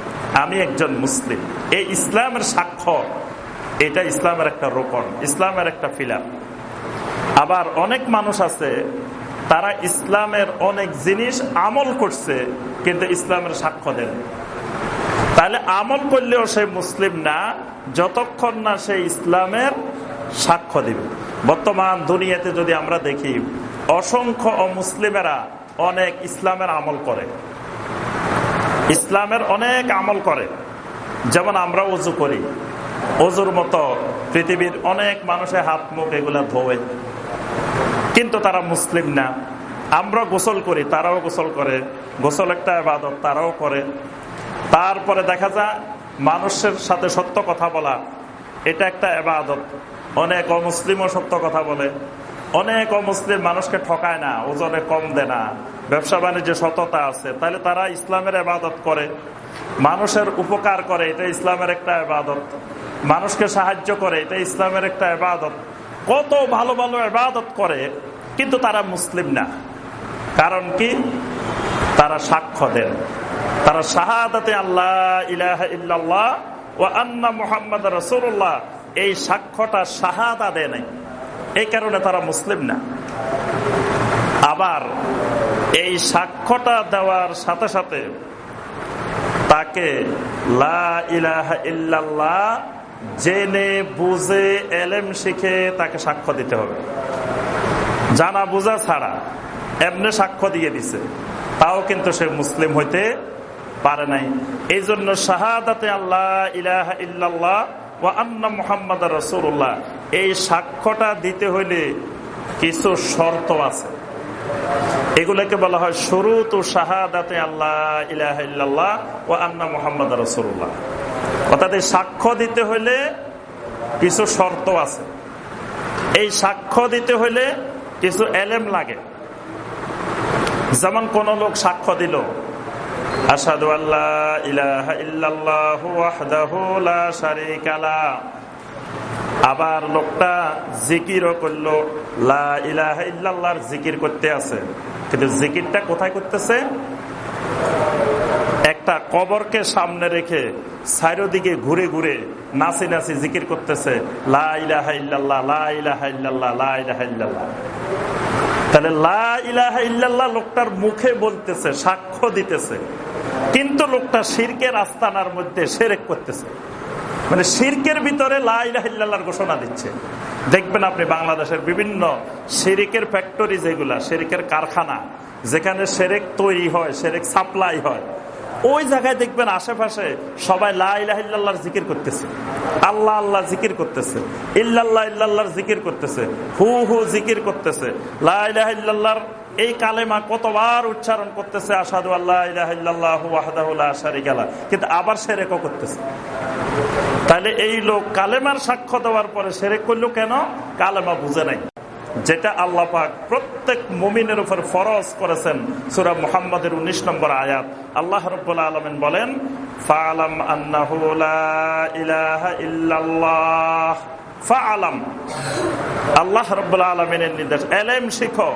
আমি একজন মুসলিম। এই ইসলামের সাক্ষ্য এটা ইসলামের একটা রোপণ, ইসলামের একটা ফিলাপ আবার অনেক মানুষ আছে, তারা ইসলামের অনেক জিনিস আমল করছে, কিন্তু ইসলামের সাক্ষ্য দেন তাহলে আমল করলেও সে মুসলিম না, যতক্ষণ না সে ইসলামের সাক্ষ্য দিবে। বর্তমান দুনিয়াতে যদি আমরা দেখি, অসংখ্য অমুসলিমেরা অনেক ইসলামের আমল করে। ইসলামের অনেক আমল করে। যেমন আমরা উজু করি। অজুর মতো পৃথিবীর অনেক মানুষের হাত, মুখ এগুলা ধোয়ে। কিন্তু তারা মুসলিম না। আমরা গোসল করি, তারাও গোসল করে। গোসল একটা আবাদত তারাও করে। তারপরে দেখা যায়, মানুষের সাথে সত্য কথা বলা, এটা একটা আবাদত অনেক অমুসলিমও সত্য কথা বলে। অনেক অমুসলিম মানুষকে ঠকায় না, ওজনে কম দেয় না, ব্যবসা বাণিজ্যে সততা আছে, তাহলে তারা ইসলামের আবাদত করে, মানুষের উপকার করে, এটা ইসলামের একটা আবাদত মানুষকে সাহায্য করে, এটা ইসলামের একটা আবাদত কত ভালো ভালো আবাদত করে, কিন্তু তারা মুসলিম না। কারণ কি? তারা সাক্ষ্য দেন। তারা শাহাদাতে আল্লাহ ইলাহ ইল্লাল্লাহ ও আন্না মোহাম্মদ রসুল্লাহ এই সাক্ষ্যটা শাহাদা দেয় নাই। এই কারণে তারা মুসলিম না। আবার এই সাক্ষ্যটা দেওয়ার সাথে সাথে তাকে ইল্লাল্লাহ জেনে, বুঝে, এলেম শিখে তাকে সাক্ষ্য দিতে হবে। জানা, বোঝা ছাড়া এমনি সাক্ষ্য দিয়ে দিছে। তাও কিন্তু সে মুসলিম হইতে পারে নাই। এই জন্য শাহাদাতে আল্লাহ ইলাহ ইল্লাল্লাহ ও আন্না মোহাম্মদ রসুল্লাহ এই সাক্ষ্যটা দিতে হইলে কিছু শর্ত আছে। এগুলোকে বলা হয় শুরু তো শাহাদাতে আল্লাহ ইলাহ ও আন্না মোহাম্মদ রসুল্লাহ অর্থাৎ এই সাক্ষ্য দিতে হইলে কিছু শর্ত আছে। এই সাক্ষ্য দিতে হইলে কিছু এলেম লাগে। যেমন কোন লোক সাক্ষ্য দিল আসাদু আল্লাহ ইলাহা ইল্লাল্লাহু ওয়াহদাহু লা শারীকা লা। আবার লোকটা জিকিরও করল, লা ইলাহা ইল্লাল্লাহর জিকির করতে আছে। কিন্তু জিকিরটা কোথায় করতেছে? একটা কবরকে সামনে রেখে চারিদিকে ঘুরে ঘুরে নাচি নাচি জিকির করতেছে, লা ইলাহা তাহলে লা ইলাহা লোকটার মুখে বলতেছে, সাক্ষ্য দিতেছে। কিন্তু লোকটা শিরকের আস্তানার মধ্যে সেরেক করতেছে। মানে শিরকের ভিতরে লাইলাহিল্লাহর ঘোষণা দিচ্ছে। দেখবেন আপনি বাংলাদেশের বিভিন্ন শিরিকের ফ্যাক্টরি যেগুলা শিরিকের কারখানা, যেখানে সেরেক তৈরি হয়, সেরেক সাপ্লাই হয়, ওই জায়গায় দেখবেন আশেপাশে সবাই লাইলাহিল্লাহর জিকির করতেছে। আল্লাহ আল্লাহ জিকির করতেছে, ইল্লাল্লাহ ইল্লাল্লাহর জিকির করতেছে, হু হু জিকির করতেছে। লাইলাহিল্লাহর এই কালেমা কতবার উচ্চারণ করতেছে আসাদু আল্লাহ কিন্তু আবার সেরেকও করতেছে। তাহলে এই লোক কালেমার সাক্ষ্য দেওয়ার পরে সেরেক করল কেন? কালেমা বুঝে নাই। যেটা আল্লাহ পাক প্রত্যেক মুমিনের উপর ফরজ করেছেন, সুরা মুহাম্মদের উনিশ নম্বর আয়াত। আল্লাহ রব্বুল্লাহ আলমিন বলেন ইল্লাল্লাহ। ফালাম আল্লাহ আলমিনের নির্দেশ। এলেম শিখো।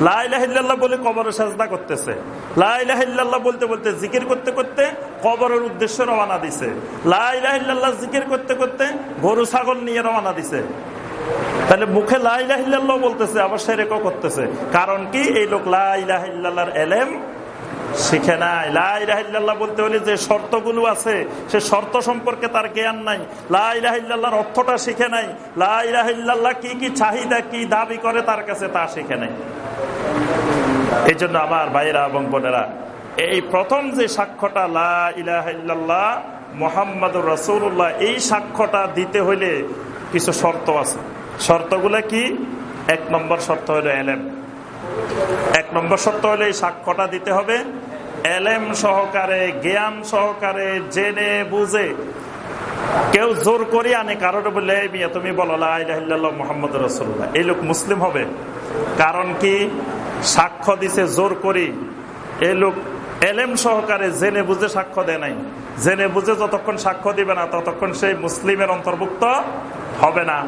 লাইলাহিল্লাহ বলে কবরের সাজদা করতেছে। লাইলাহিল্লাহ বলতে বলতে জিকির করতে করতে কবরের উদ্দেশ্য রওনা দিছে। লাইলাহিল্লাহ জিকির করতে করতে গরু, ছাগল নিয়ে রওনা দিছে। তাহলে মুখে লাইলাহিল্লাহ বলতেছে, আবার সেরেকও করতেছে। কারণ কি? এই লোক লাইলাহিল্লাহর এলেম শিখে নাই। লাইলাহিল্লাহ বলতে হলে যে শর্তগুলো আছে, সে শর্ত সম্পর্কে তার জ্ঞান নাই। লাইলাহিল্লাহর অর্থটা শিখে নাই। লাইলাহিল্লাহ কি কি চাহিদা, কি দাবি করে তার কাছে তা শিখে নাই। এই জন্য আমার ভাইরা এবং বোনেরা, এই প্রথম যে সাক্ষ্যটা, লা ইলাহিল্লাহ মোহাম্মদ রসুল্লাহ এই সাক্ষ্যটা দিতে হইলে কিছু শর্ত আছে। শর্তগুলো কি? এক নম্বর শর্ত হলো এলেম। এক নম্বর শর্ত হলে এই সাক্ষ্যটা দিতে হবে? এলেম সহকারে, জ্ঞান সহকারে, জেনে, বুঝে। কেউ জোর করি আনে কারোর মিয়া, তুমি বলো মোহাম্মদ রসুল্লাহ এই লোক মুসলিম হবে। কারণ কি? সাক্ষ্য দিছে জোর করি। এই লোক এলেম সহকারে, জেনে বুঝে সাক্ষ্য দেয় নাই। জেনে বুঝে যতক্ষণ সাক্ষ্য দিবে না, ততক্ষণ সেই মুসলিমের অন্তর্ভুক্ত হবে না।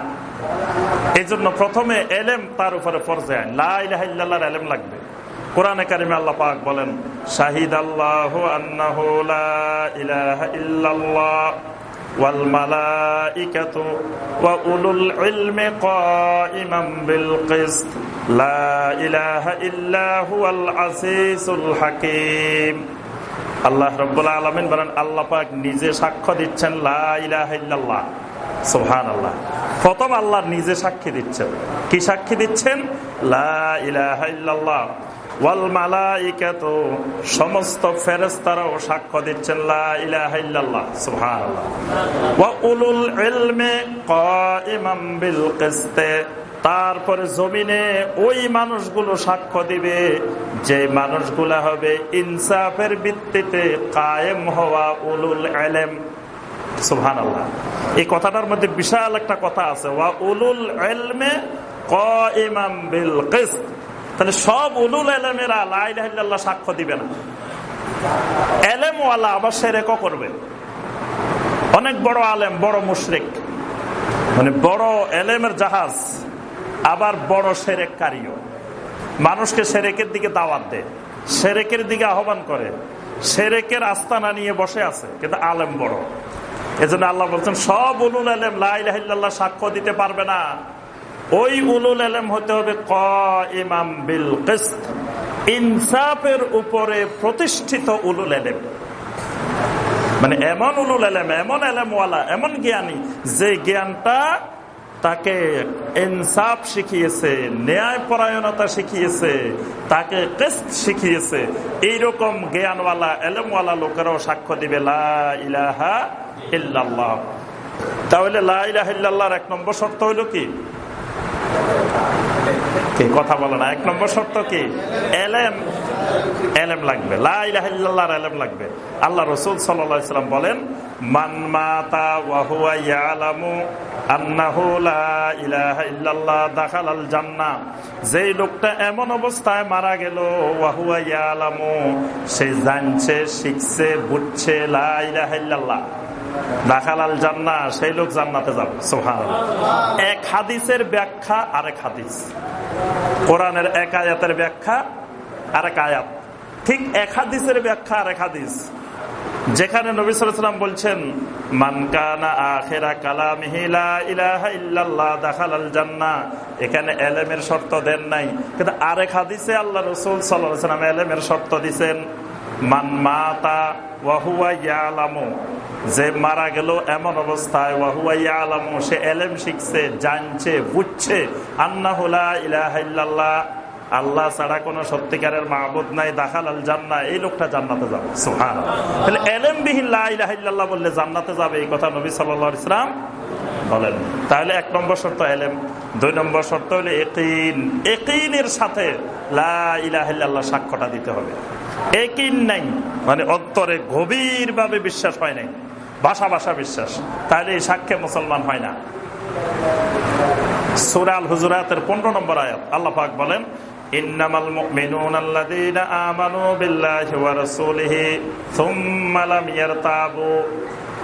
এই জন্য প্রথমে এলেম তার উপরে ফরজে লাইল্লাহর এলেম লাগবে কোরআনে কারিমে আল্লাহ পাক বলেন শাহিদ আল্লাহ আন্নাহ ইল্লাল্লাহ والملائكة وأولو العلم قائما بالقسط لا إله إلا هو العزيز الحكيم আল্লাহ রব্বুল আলমিন বলেন আল্লাহ পাক নিজে সাক্ষ্য দিচ্ছেন লাহ সোহান আল্লাহ প্রথম আল্লাহ নিজে সাক্ষী দিচ্ছেন। কি সাক্ষী দিচ্ছেন? ওয়াল সমস্ত ফেরেশতারাও সাক্ষ্য দিচ্ছেন, লা ইলাহা ইল্লাল্লাহ উলুল ইলমি কাইমান বিল কিসতে। তারপরে জমিনে ওই মানুষগুলো সাক্ষ্য দিবে, যে মানুষগুলা হবে ইনসাফের ভিত্তিতে কায়েম হওয়া উলুল এলেম সুহান আল্লাহ এই কথাটার মধ্যে বিশাল একটা কথা আছে। ওয়া উলুল এলমে ইমাম বিল কিস্ত। তাহলে সব উলুল এলেমেরা লাইল্লাহ সাক্ষ্য দিবে না। এলেমওয়ালা আবার সেরেক করবে। অনেক বড় আলেম, বড় মুশরিক। মানে বড় এলেমের জাহাজ, আবার বড় সেরেক কারিও মানুষকে সেরেকের দিকে দাওয়াত দেয়। সেরেকের দিকে আহ্বান করে। সেরেকের আস্তানা নিয়ে বসে আছে, কিন্তু আলেম বড়। এজন্য আল্লাহ বলছেন, সব উলুল আলেম লাইল্লাহ সাক্ষ্য দিতে পারবে না। ওই উলুল আলম হতে হবে ক ইমাম বিল ইনসাফের উপরে প্রতিষ্ঠিত উলুল আলম মানে এমন উলুল আলম এমন আলমওয়ালা এমন জ্ঞানী, যে জ্ঞানটা তাকে ইনসাফ শিখিয়েছে ন্যায় পরায়ণতা শিখিয়েছে, তাকে কেস্ট শিখিয়েছে। এইরকম জ্ঞানওয়ালা, এলমওয়ালা লোকেরাও সাক্ষ্য দিবে, লা ইলাহা তাহলে লাহ ইল্লাল্লাহর এক নম্বর শর্ত হইল কি? কথা বলে না, এক নম্বর শর্ত কি? এলেম এলেম লাগবে। লাইলাহিল্লাহর এলেম লাগবে। আল্লাহ রসুল সাল্লাম বলেন, মান যেই লোকটা এমন অবস্থায় মারা গেল সে জানছে, শিখছে, বুঝছে, লা ইলাহা ইল্লাল্লাহ। দাখালাল জান্না সেই লোক জান্নাতে যাবে সোহান এক হাদিসের ব্যাখ্যা, আরেক হাদিস। কোরআনের এক আয়াতের ব্যাখ্যা, আরেক আয়াত। ঠিক এক হাদিসের ব্যাখ্যা, আরেক হাদিস। যেখানে নবী বলছেন মানকানা আখেরা কালামিহিলা ইলাহা ইল্লাল্লাহ দাখালাল জান্না এখানে এলেমের শর্ত দেন নাই। কিন্তু আরেক হাদিসে আল্লাহ রসুল সাল্লাম এলেমের শর্ত দিছেন। মান যে মারা গেল এমন অবস্থায় ওয়াহুয়া ইয়ালামু, সে এলেম শিখছে, জানছে, বুঝছে আন্নাহুলা আল্লাহ ছাড়া কোন সত্যিকারের মাহবুদ নাই, দাখাল আল জান্না এই লোকটা জান্নাতে যাবে সুহান তাহলে এলেম বিহিল্লাহ বললে জান্নাতে যাবে, এই কথা নবী সাল্লা ইসলাম বলেন। তাহলে এক নম্বর শর্ত এলেম, দুই নম্বর শর্ত হলে একিন একিনের সাথে লাহ সাক্ষ্যটা দিতে হবে। একিন নাই। মানে অন্তরে গভীর ভাবে বিশ্বাস হয় নাই। ভাষা ভাষা বিশ্বাস। তাহলে এই সাক্ষ্যে মুসলমান হয় না। সুরাল হুজুরাতের পনেরো নম্বর আয়াত, আল্লাহ পাক বলেন, ইন্নামাল মুমিনুন আল্লাযীনা আমানু বিল্লাহি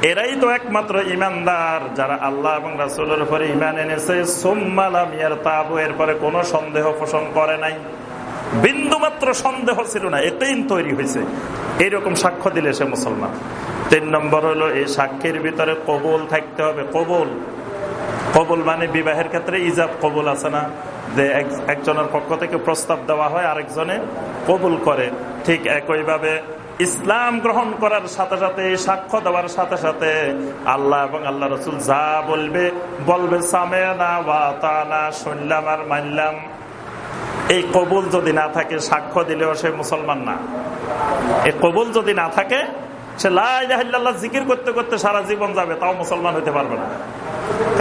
এরাই তো একমাত্র ইমানদার যারা আল্লাহ এবং রাসূলের উপরে ঈমান এনেছে, সুম্মা লাম ইয়ারতাবু। এরপরে কোনো সন্দেহ পোষণ করে নাই। বিন্দুমাত্র সন্দেহ ছিল না, এতেই তৈরি হয়েছে। এইরকম সাক্ষ্য দিলে সে মুসলমান। তিন নম্বর হলো, এই সাক্ষীর ভিতরে কবুল থাকতে হবে। কবুল। কবুল মানে বিবাহের ক্ষেত্রে ইজাব কবুল আছে না? যে একজনের পক্ষ থেকে প্রস্তাব দেওয়া হয়, আরেকজনে কবুল করে। ঠিক একইভাবে ইসলাম গ্রহণ করার সাথে সাথে সাক্ষ্য দেওয়ার সাথে সাথে আল্লাহ এবং আল্লাহ রসুল যা বলবে বলবে, সামেনা বা তা না শুনলাম আর মানলাম। এই কবুল যদি না থাকে, সাক্ষ্য দিলেও সে মুসলমান না। এই কবুল যদি না থাকে, সে লাহ জিকির করতে করতে সারা জীবন যাবে, তাও মুসলমান হতে পারবে না।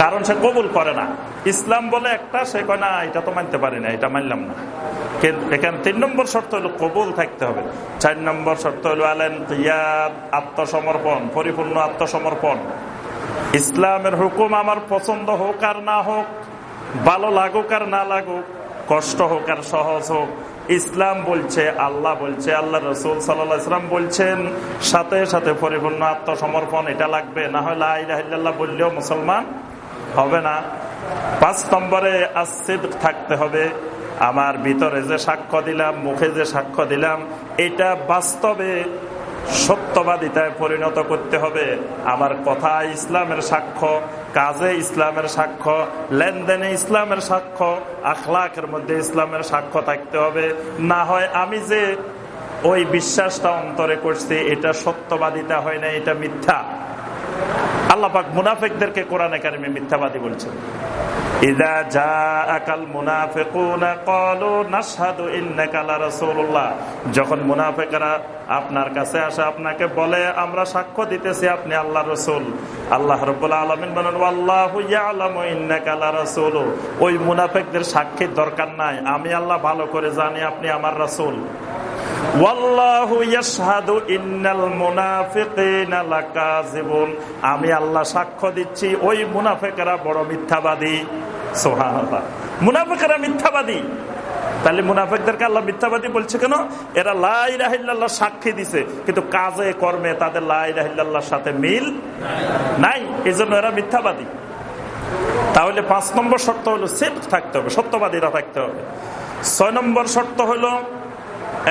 কারণ সে কবুল করে না। ইসলাম বলে একটা, সে কয়, না, এটা তো মানতে পারি না, এটা মানলাম না। এখানে তিন নম্বর শর্ত হলো কবুল থাকতে হবে। চার নম্বর শর্ত হলো আলেন ইয়াদ আত্মসমর্পণ, পরিপূর্ণ আত্মসমর্পণ। ইসলামের হুকুম আমার পছন্দ হোক আর না হোক, ভালো লাগুক আর না লাগুক কষ্ট হোক আর সহজ হোক, ইসলাম বলছে, আল্লাহ বলছে, আল্লাহ রসুল সাল্লাম বলছেন, সাথে সাথে পরিপূর্ণ আত্মসমর্পণ, এটা লাগবে। না হলে আল্লাহ বললেও মুসলমান হবে না। পাঁচ নম্বরে আসিদ থাকতে হবে। আমার ভিতরে যে সাক্ষ্য দিলাম, মুখে যে সাক্ষ্য দিলাম, এটা বাস্তবে সত্যবাদিতায় পরিণত করতে হবে। আমার কথা ইসলামের সাক্ষ্য কাজে ইসলামের সাক্ষ্য, লেনদেনে ইসলামের সাক্ষ্য, আখলাকের মধ্যে ইসলামের সাক্ষ্য থাকতে হবে। না হয় আমি যে ওই বিশ্বাসটা অন্তরে করছি, এটা সত্যবাদিতা হয় না, এটা মিথ্যা। আল্লাপাক মুনাফেকদেরকে কোরআন একাডেমি মিথ্যাবাদী বলছেন। যখন মুনাফেকরা আপনার কাছে আসে, আপনাকে বলে, আমরা সাক্ষ্য দিতেছি আপনি আল্লাহ রসুল। আল্লাহ রবাহ আলমিন রসুল। ওই মুনাফেকদের সাক্ষীর দরকার নাই। আমি আল্লাহ ভালো করে জানি আপনি আমার রসুল। আমি আল্লাহ সাক্ষ্য দিচ্ছি, ওই মুনাফেকেরা বড় মিথ্যাবাদী। মুনাফেকেরা মিথ্যাবাদী। তাহলে মুনাফেকদেরকে আল্লাহ মিথ্যাবাদী বলছে কেন? এরা লাই রাহিল্লাহ সাক্ষী দিছে, কিন্তু কাজে, কর্মে তাদের লাই রাহিল্লাহর সাথে মিল নাই। এই জন্য এরা মিথ্যাবাদী। তাহলে পাঁচ নম্বর শর্ত হলো সেফ থাকতে হবে, সত্যবাদীরা থাকতে হবে। ছয় নম্বর শর্ত হলো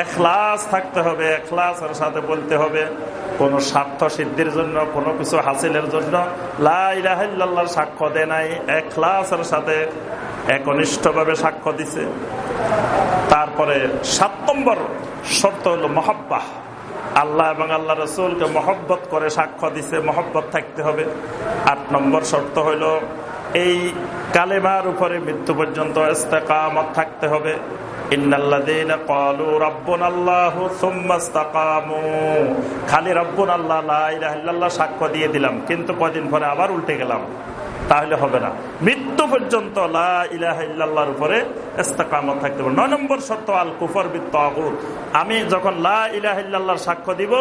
এখলাস থাকতে হবে, এখলাসের সাথে বলতে হবে, কোন স্বার্থ সিদ্ধির জন্য, কোনো কিছু হাসিলের জন্য। লাইলাহাল্লাহর সাক্ষ্য দেয় নাই, এখলাসের সাথে একনিষ্ঠভাবে সাক্ষ্য দিছে। তারপরে সাত নম্বর শর্ত হলো মহাব্বাহ। আল্লাহ এবং আল্লাহ রসুলকে মহব্বত করে সাক্ষ্য দিছে, মহব্বত থাকতে হবে। আট নম্বর শর্ত হইল এই কালেমার উপরে মৃত্যু পর্যন্ত থাকতে হবে। খালি রব্বুন আল্লাহ সাক্ষ্য দিয়ে দিলাম, কিন্তু কদিন পরে আবার উল্টে গেলাম। তাহলে হবে না। মৃত্যু পর্যন্ত লাহ্লাহর উপরে ইস্তেকামত থাকতে হবে। নয় নম্বর শর্ত আল কুফর তাগুত আমি যখন লাহ ইলাহিল্লাহর সাক্ষ্য দিব,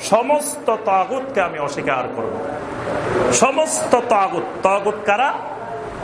সমস্ত তাগুতকে আমি অস্বীকার করব। সমস্ত তাগুত। তাগুত কারা?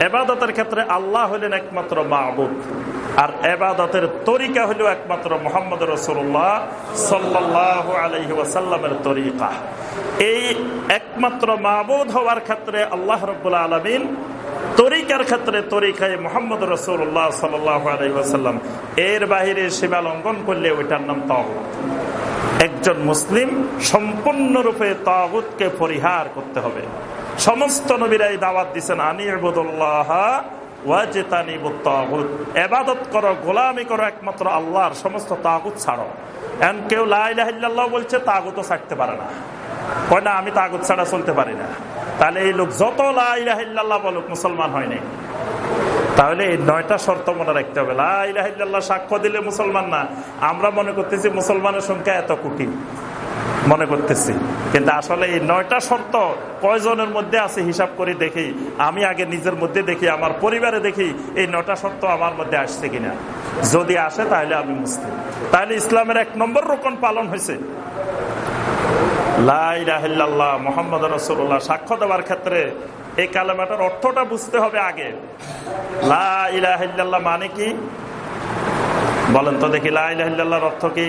এবাদতের ক্ষেত্রে আল্লাহ হলেন একমাত্র মাহবুদ আর এবাদতের তরিকা হল একমাত্র মোহাম্মদ রসুল্লাহ সাল্লাহ আলহি তরিকা। এই একমাত্র মাহবুদ হওয়ার ক্ষেত্রে আল্লাহ রব্বুল আলমিন তরিকার ক্ষেত্রে তরিকায় মোহাম্মদ রসুল্লাহ সাল্লাহ আলহিহাসাল্লাম এর বাহিরে সীমা লঙ্ঘন করলে ওইটার নাম তাহুদ একজন মুসলিম সম্পূর্ণরূপে তাগুতকে পরিহার করতে হবে। সমস্ত নবীরাই দাওয়াত দিচ্ছেন আনি আবুদুল্লাহ করো করো, একমাত্র আল্লাহর সমস্ত ছাড়ো। এমন কেউ বলছে পারে না। না, আমি তাগুত ছাড়া চলতে পারি না। তাহলে এই লোক যত লাইল্লাহ বলুক, মুসলমান হয়নি তাহলে এই নয়টা শর্ত মনে রাখতে হবে। লাইল্লাহ সাক্ষ্য দিলে মুসলমান না। আমরা মনে করতেছি মুসলমানের সংখ্যা এত কোটি। মনে করতেছি। কিন্তু আসলে এই নয়টা শর্ত কয়জনের মধ্যে আছে হিসাব করে দেখি। আমি আগে নিজের মধ্যে দেখি, আমার পরিবারে দেখি এই নয়টা শর্ত আমার মধ্যে আসছে কিনা। যদি আসে তাহলে আমি মুসলিম। তাহলে ইসলামের এক নম্বর রোকন পালন হয়েছে। সাক্ষ্য দেওয়ার ক্ষেত্রে এই কালেমাটার অর্থটা বুঝতে হবে আগে। লাহ মানে কি? বলেন তো দেখি লাহিল্লাহর অর্থ কি?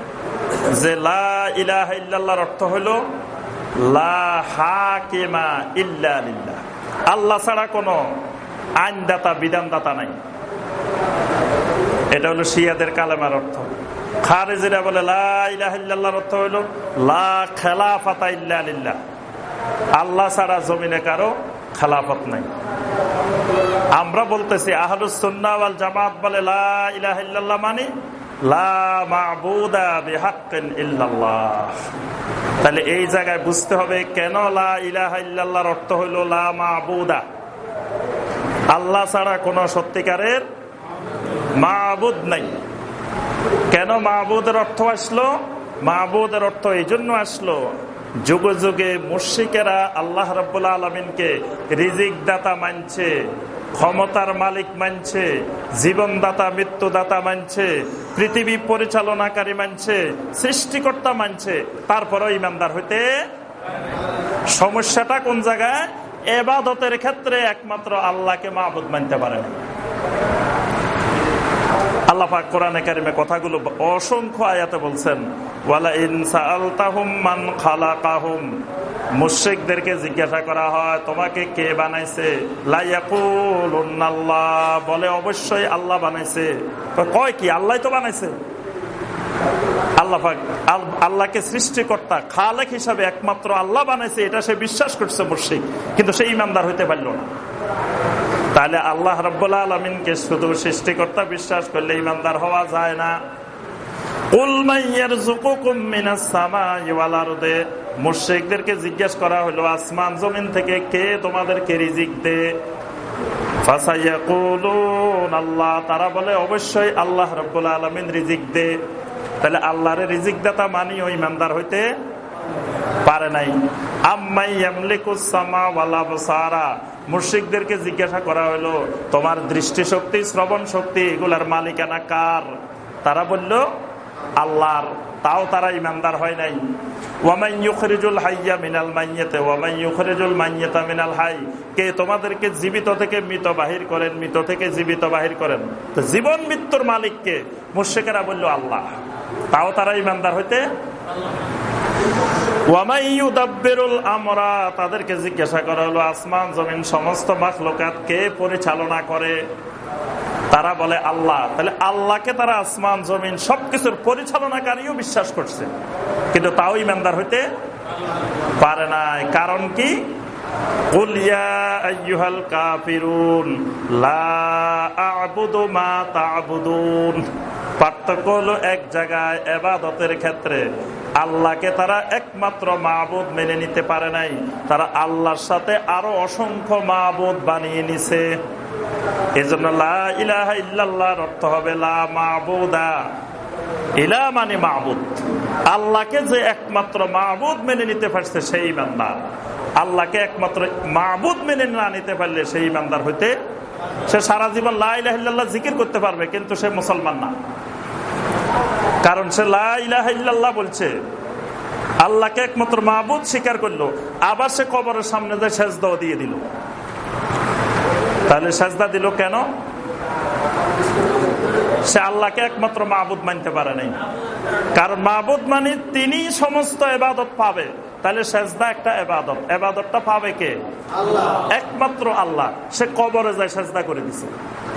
যে লা ইলাহা ইল্লাল্লাহর অর্থ হলো, লা হাকিমা ইল্লা লিল্লাহ। আল্লাহ ছাড়া কোনো আইনদাতা, বিধানদাতা নাই। এটা হলো শিয়াদের কালেমার অর্থ। খারেজিরা বলে লাহ অর্থ হইল লা খেলাফাতা ইল্লা লিল্লাহ। আল্লাহ ছাড়া জমিনে কারও খেলাফত নাই। আমরা বলতেছি আহলুসন্না জামাত বলে লাহ মানি তাহলে এই জায়গায় বুঝতে হবে কেন লা অর্থ হইল লা আল্লাহ ছাড়া কোন সত্যিকারের মাহবুদ নাই। কেন মাহবুদের অর্থ আসলো? মাহবুদের অর্থ এই জন্য আসলো, যুগে যুগে মুর্শিকেরা আল্লাহ রব্বুল্লা আলমিনকে রিজিক দাতা মানছে। ক্ষমতার মালিক মানছে, জীবনদাতা, মৃত্যুদাতা মানছে, পৃথিবী পরিচালনাকারী মানছে, সৃষ্টিকর্তা মানছে। তারপরও ইমানদার হইতে সমস্যাটা কোন জায়গায়? এবাদতের ক্ষেত্রে একমাত্র আল্লাহকে মাহবুদ মানতে পারে না। আল্লাহাক কোরআনে কারিমে কথাগুলো অসংখ্য আয়াতে বলছেন, ওয়ালা ইনসা আলতাহুম মান খালাকাহুম। মুশ্রিকদেরকে জিজ্ঞাসা করা হয়, তোমাকে কে বানাইছে? বলে, অবশ্যই আল্লাহ বানাইছে। কয় কি? আল্লাহ তো বানাইছে। আল্লাহ আল্লাহকে সৃষ্টিকর্তা, খালেক হিসাবে একমাত্র আল্লাহ বানাইছে, এটা সে বিশ্বাস করছে মুর্শিক কিন্তু সে ইমানদার হইতে পারল না। তাহলে আল্লাহ রব্বুল্লা আলমিনকে শুধু সৃষ্টিকর্তা বিশ্বাস করলে ইমানদার হওয়া যায় না। মুর্শিকদেরকে জিজ্ঞেস করা হলো, আসমান জমিন থেকে কে তোমাদেরকে রিজিক দে আল্লাহ তারা বলে, অবশ্যই আল্লাহ রব্বুল্লা আলমিন রিজিক দে তাহলে আল্লাহরে রিজিক দাতা মানিও ইমানদার হইতে পারে নাই। আম্মাই মুর্শিকদেরকে জিজ্ঞাসা করা হলো, তোমার দৃষ্টিশক্তি, শ্রবণ শক্তি এগুলার মালিকানা কার? তারা বলল, আল্লাহর। তাও তারা ইমানদার হয় নাই। মিনাল মিনাল হাই। কে তোমাদেরকে জীবিত থেকে মৃত বাহির করেন, মৃত থেকে জীবিত বাহির করেন? তো জীবন মৃত্যুর মালিককে? মুর্শিকেরা বলল, আল্লাহ। তাও তারা ইমানদার হইতে আমরা, তাদেরকে জিজ্ঞাসা করা হলো, আসমান, জমিন, সমস্ত মাখলোকাত কে পরিচালনা করে? তারা বলে, আল্লাহ। তাহলে আল্লাহকে তারা আসমান, জমিন সবকিছুর পরিচালনাকারীও বিশ্বাস করছে। কিন্তু তাও ইমানদার হইতে পারে নাই। কারণ কি? পার্থক্য হলো এক জায়গায়, এবাদতের ক্ষেত্রে। আল্লাহকে তারা একমাত্র মাহবুদ মেনে নিতে পারে নাই। তারা আল্লাহর সাথে আরও অসংখ্য মাহবুদ বানিয়ে নিছে। এই জন্য অর্থ হবে লা মাহবুদা ইলা মানে মাহবুদ আল্লাহকে যে একমাত্র মাহবুদ মেনে নিতে পারছে সেই ইমানদার আল্লাহকে একমাত্র মাহবুদ মেনে না নিতে পারলে সেই ইমানদার হইতে সে সারা জীবন লাহ জিকির করতে পারবে, কিন্তু সে মুসলমান না। কারণ সে লাহ বলছে আল্লাহকে একমাত্র মাহবুদ স্বীকার করল আবার সে কবরের সামনে যায় সেজদাও দিয়ে দিল। তাহলে সেজদা দিল কেন? সে আল্লাহকে একমাত্র মাহবুদ মানতে পারে নাই। কারণ মাহবুদ মানে তিনি সমস্ত এবাদত পাবে। তাহলে সেজদা একটা এবাদত। এবাদতটা পাবে কে? একমাত্র আল্লাহ। সে কবরে যায় সেজদা করে দিছে।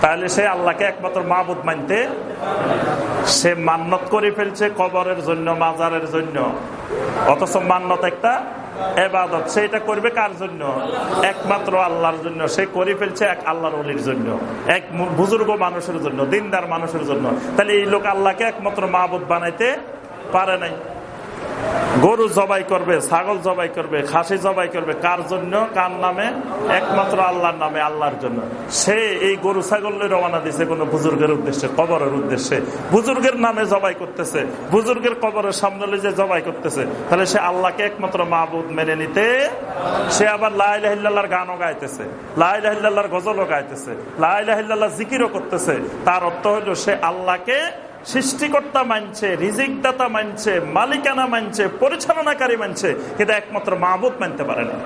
তাহলে সে আল্লাহকে একমাত্র মাহবুদ মানতে সে মান্নত করে ফেলছে কবরের জন্য, মাজারের জন্য। অথচ মান্নত একটা এবাদত। সেটা করবে কার জন্য? একমাত্র আল্লাহর জন্য। সে করে ফেলছে এক আল্লাহর অলির জন্য, এক বুজুর্গ মানুষের জন্য, দিনদার মানুষের জন্য। তাহলে এই লোক আল্লাহকে একমাত্র মাহবুদ বানাইতে পারে নাই। গরু জবাই করবে, ছাগল জবাই করবে, খাসি জবাই করবে, কার জন্য? কার নামে? একমাত্র আল্লাহর নামে, আল্লাহর জন্য। সে এই গরু ছাগল রওনা দিছে কোন বুজুর্গের উদ্দেশ্যে, কবরের উদ্দেশ্যে। বুজুর্গের নামে জবাই করতেছে। বুজুর্গের কবরের সামনে যে জবাই করতেছে। তাহলে সে আল্লাহকে একমাত্র মাহবুদ মেনে নিতে, সে আবার লাইলাহিল্লাহর গানও গাইতেছে। লাইলাহিল্লাহর গজলও গাইতেছে। লাইলাহিল্লাহ জিকিরও করতেছে। তার অর্থ হলো সে আল্লাহকে সৃষ্টিকর্তা মানছে, রিজিকদাতা মানছে, মালিকানা মানছে, পরিচালনাকারী মানছে, কিন্তু একমাত্র মাহবুদ মানতে পারে না।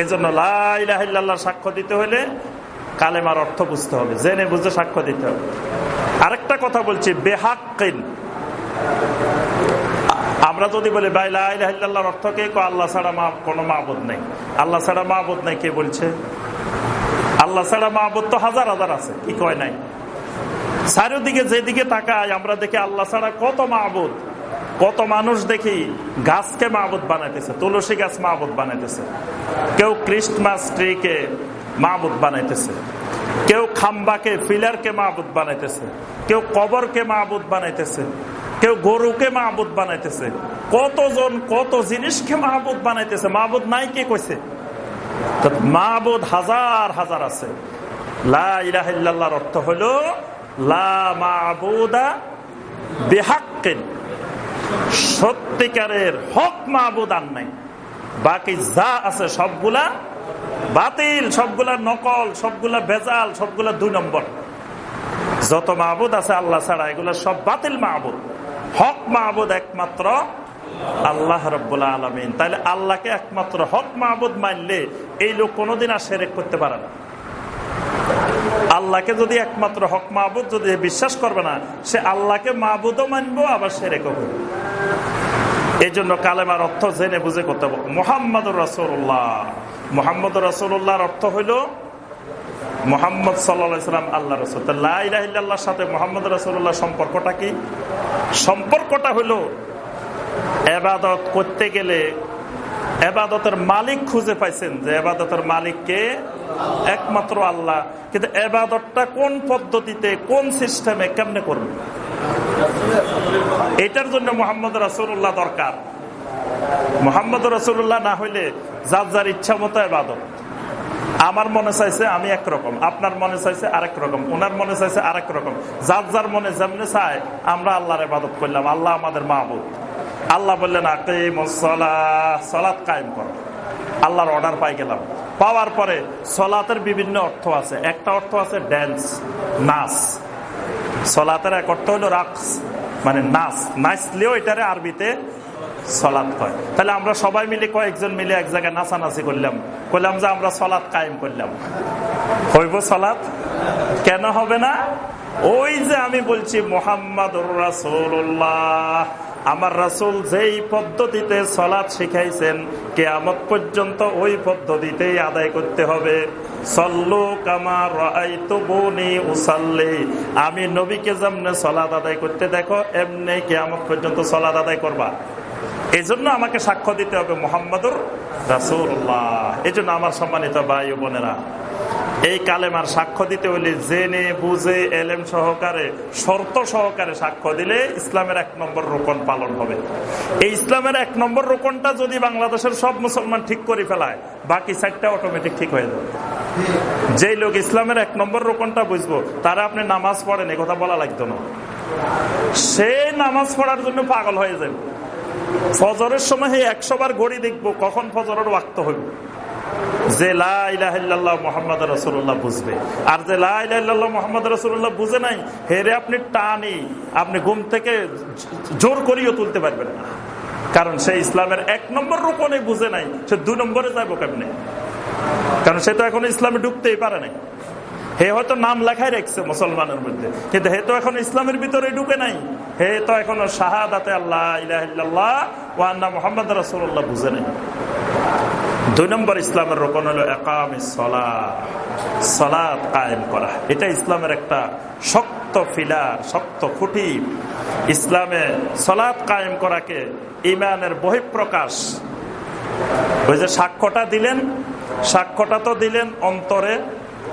এই জন্য লাইলাহিল্লাহ সাক্ষ্য দিতে হলে কালেমার অর্থ বুঝতে হবে, জেনে বুঝে সাক্ষ্য দিতে হবে। আরেকটা কথা বলছি, বেহাক্কিন। আমরা যদি বলি, ভাই লাইলাহিল্লাহর অর্থ কে? আল্লাহ ছাড়া কোনো মাহবুদ নেই। আল্লাহ ছাড়া মাহবুদ নেই, কে বলছে? আল্লাহ ছাড়া মাহবুদ তো হাজার হাজার আছে, কি কয় নাই? চারিদিকে যেদিকে তাকায় আমরা দেখি আল্লাহ ছাড়া কত মাহবুদ কত মানুষ দেখি গাছকে মাহবুদ বানাইতেছে, তুলসী গাছ মাহবুদ বানাইতেছে। কেউ ক্রিস্টমাস ট্রিকে মাহবুদ বানাইতেছে। কেউ খাম্বাকে, ফিলারকে মাহবুদ বানাইতেছে। কেউ কবরকে মাহবুদ বানাইতেছে। কেউ গরুকে মাহবুদ বানাইতেছে। কতজন কত জিনিসকে মাহবুদ বানাইতেছে মাহবুদ নাই কে কইছে? মাহবুদ হাজার হাজার আছে। লাহ অর্থ হলো সত্যিকারের হক মাহবুদ আর নাই। বাকি যা আছে সবগুলা বাতিল, সবগুলা নকল, সবগুলা বেজাল সবগুলা দুই নম্বর। যত মাহবুদ আছে আল্লাহ ছাড়া এগুলো সব বাতিল মাহবুদ হক মাহবুদ একমাত্র আল্লাহ রব্বুল্লাহ আলমিন। তাহলে আল্লাহকে একমাত্র হক মাহবুদ মানলে এই লোক কোনোদিন আর সেরেক করতে পারে না। আল্লাহকে যদি একমাত্র হক মাহবুদ যদি বিশ্বাস করবে না, সে আল্লাহকে মাহবুদও মানবো, আবার সে রেখে এই জন্য কালেমার অর্থ জেনে বুঝে করতে হবে। মোহাম্মদ রসুল্লাহ মোহাম্মদ রসুল্লাহর অর্থ হইল মোহাম্মদ সাল্লাম আল্লাহ রসুল। সাথে মোহাম্মদ রসুল্লাহ সম্পর্কটা কি? সম্পর্কটা হইল এবাদত করতে গেলে এবাদতের মালিক খুঁজে পাইছেন যে এবাদতের মালিককে একমাত্র আল্লাহ। কিন্তু এবাদতটা কোন পদ্ধতিতে, কোন সিস্টেমে কেমনে করবে? এটার জন্য মোহাম্মদ রাসুল্লাহ দরকার। মোহাম্মদ রাসুল্লাহ না হইলে যার যার ইচ্ছা মতো এবাদত। আমার মনে চাইছে আমি একরকম, আপনার মনে চাইছে আরেক রকম ওনার মনে চাইছে আরেক রকম। যার যার মনে যেমনে চায়, আমরা আল্লাহর এবাদত করলাম, আল্লাহ আমাদের মাহবুদ আল্লাহ বললেন কায়েম করো। আল্লাহর অর্ডার পাই গেলাম। পাওয়ার পরে সলাতের বিভিন্ন অর্থ আছে। একটা অর্থ আছে ড্যান্স নাচ। সলাতের এক অর্থ হলো রাক্স মানে নাচ। নাচলেও এটারে আরবিতে সলাৎ কয় তাহলে আমরা সবাই মিলে কয়েকজন মিলে এক জায়গায় নাচানাচি করলাম। করলাম যে আমরা সলাৎ কায়েম করলাম। হইব সলাৎ? কেন হবে না? ওই যে আমি বলছি মোহাম্মদ আমার রাসুল যেই পদ্ধতিতে সলাদ শিখাইছেন, কেয়ামত পর্যন্ত ওই পদ্ধতিতেই আদায় করতে হবে। আমি নবীকে যেমনে সলাদ আদায় করতে দেখো, এমনি কেয়ামত পর্যন্ত সলাদ আদায় করবা। এই জন্য আমাকে সাক্ষ্য দিতে হবে মোহাম্মদুর রাসুল্লাহ এই জন্য আমার সম্মানিত ভাই বোনেরা, এই কালেমার সাক্ষ্য দিতে হলে জেনে, বুঝে, এলেম সহকারে, শর্ত সহকারে সাক্ষ্য দিলে ইসলামের এক নম্বর রোকন পালন হবে। এই ইসলামের এক নম্বর রোকনটা যদি বাংলাদেশের সব মুসলমান ঠিক করে ফেলায়, বাকি সাইডটা অটোমেটিক ঠিক হয়ে যাবে। যেই লোক ইসলামের এক নম্বর রোকনটা বুঝব, তারা আপনি নামাজ পড়েন কথা বলা লাগতো না। সে নামাজ পড়ার জন্য পাগল হয়ে যাবে। ফজরের সময় একশো বার ঘড়ি দেখব, কখন ফজরের ওয়াক্ত হইব? যে লাহ রসুল্লাহ বুঝবে। আর যে লাহ মোহাম্মদ রসুল্লাহ বুঝে নাই হেরে আপনি টানি, আপনি ঘুম থেকে জোর করিও তুলতে পারবেন না। কারণ সে ইসলামের এক নম্বর রোপণে বুঝে নাই, সে দু নম্বরে যাব কেমনে? কারণ সে তো এখন ইসলামে ঢুকতেই পারে নাই। হে হয়তো নাম লেখাই রেখছে মুসলমানের মধ্যে, কিন্তু হে তো এখন ইসলামের ভিতরে ঢুকে নাই। হে তো এখনও শাহাদাতে আল্লাহ ইলাহ ওয়ান্না মোহাম্মদ রসুল্লাহ বুঝে নাই। দুই নম্বর ইসলামের রোপণ হলো একাম সলাদ কায়েম করা। এটা ইসলামের একটা শক্ত ফিলার, শক্ত খুঁটি। ইসলামে সলাদ কায়েম করাকে ইমানের বহিঃপ্রকাশ। ওই যে সাক্ষ্যটা দিলেন, সাক্ষ্যটা তো দিলেন অন্তরে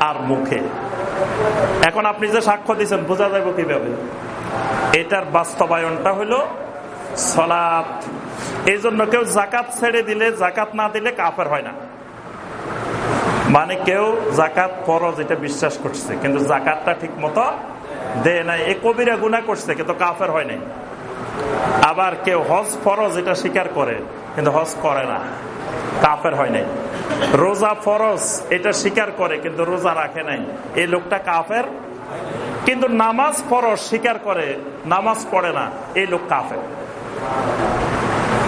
আর মুখে। এখন আপনি যে সাক্ষ্য দিচ্ছেন বোঝা যাবে কীভাবে? এটার বাস্তবায়নটা হলো সলাপ এই জন্য কেউ জাকাত ছেড়ে দিলে, জাকাত না দিলে কাফের হয় না। মানে কেউ জাকাত ফরজ, এটা বিশ্বাস করছে, কিন্তু জাকাতটা ঠিক মতো দেয় নাই। এ কবিরা গুণা করছে, কিন্তু কাফের হয় নাই। আবার কেউ হজ ফরজ, এটা স্বীকার করে, কিন্তু হজ করে না। কাফের হয় নাই। রোজা ফরজ, এটা স্বীকার করে, কিন্তু রোজা রাখে নাই। এই লোকটা কাফের কিন্তু নামাজ ফরজ স্বীকার করে, নামাজ পড়ে না, এই লোক কাফের।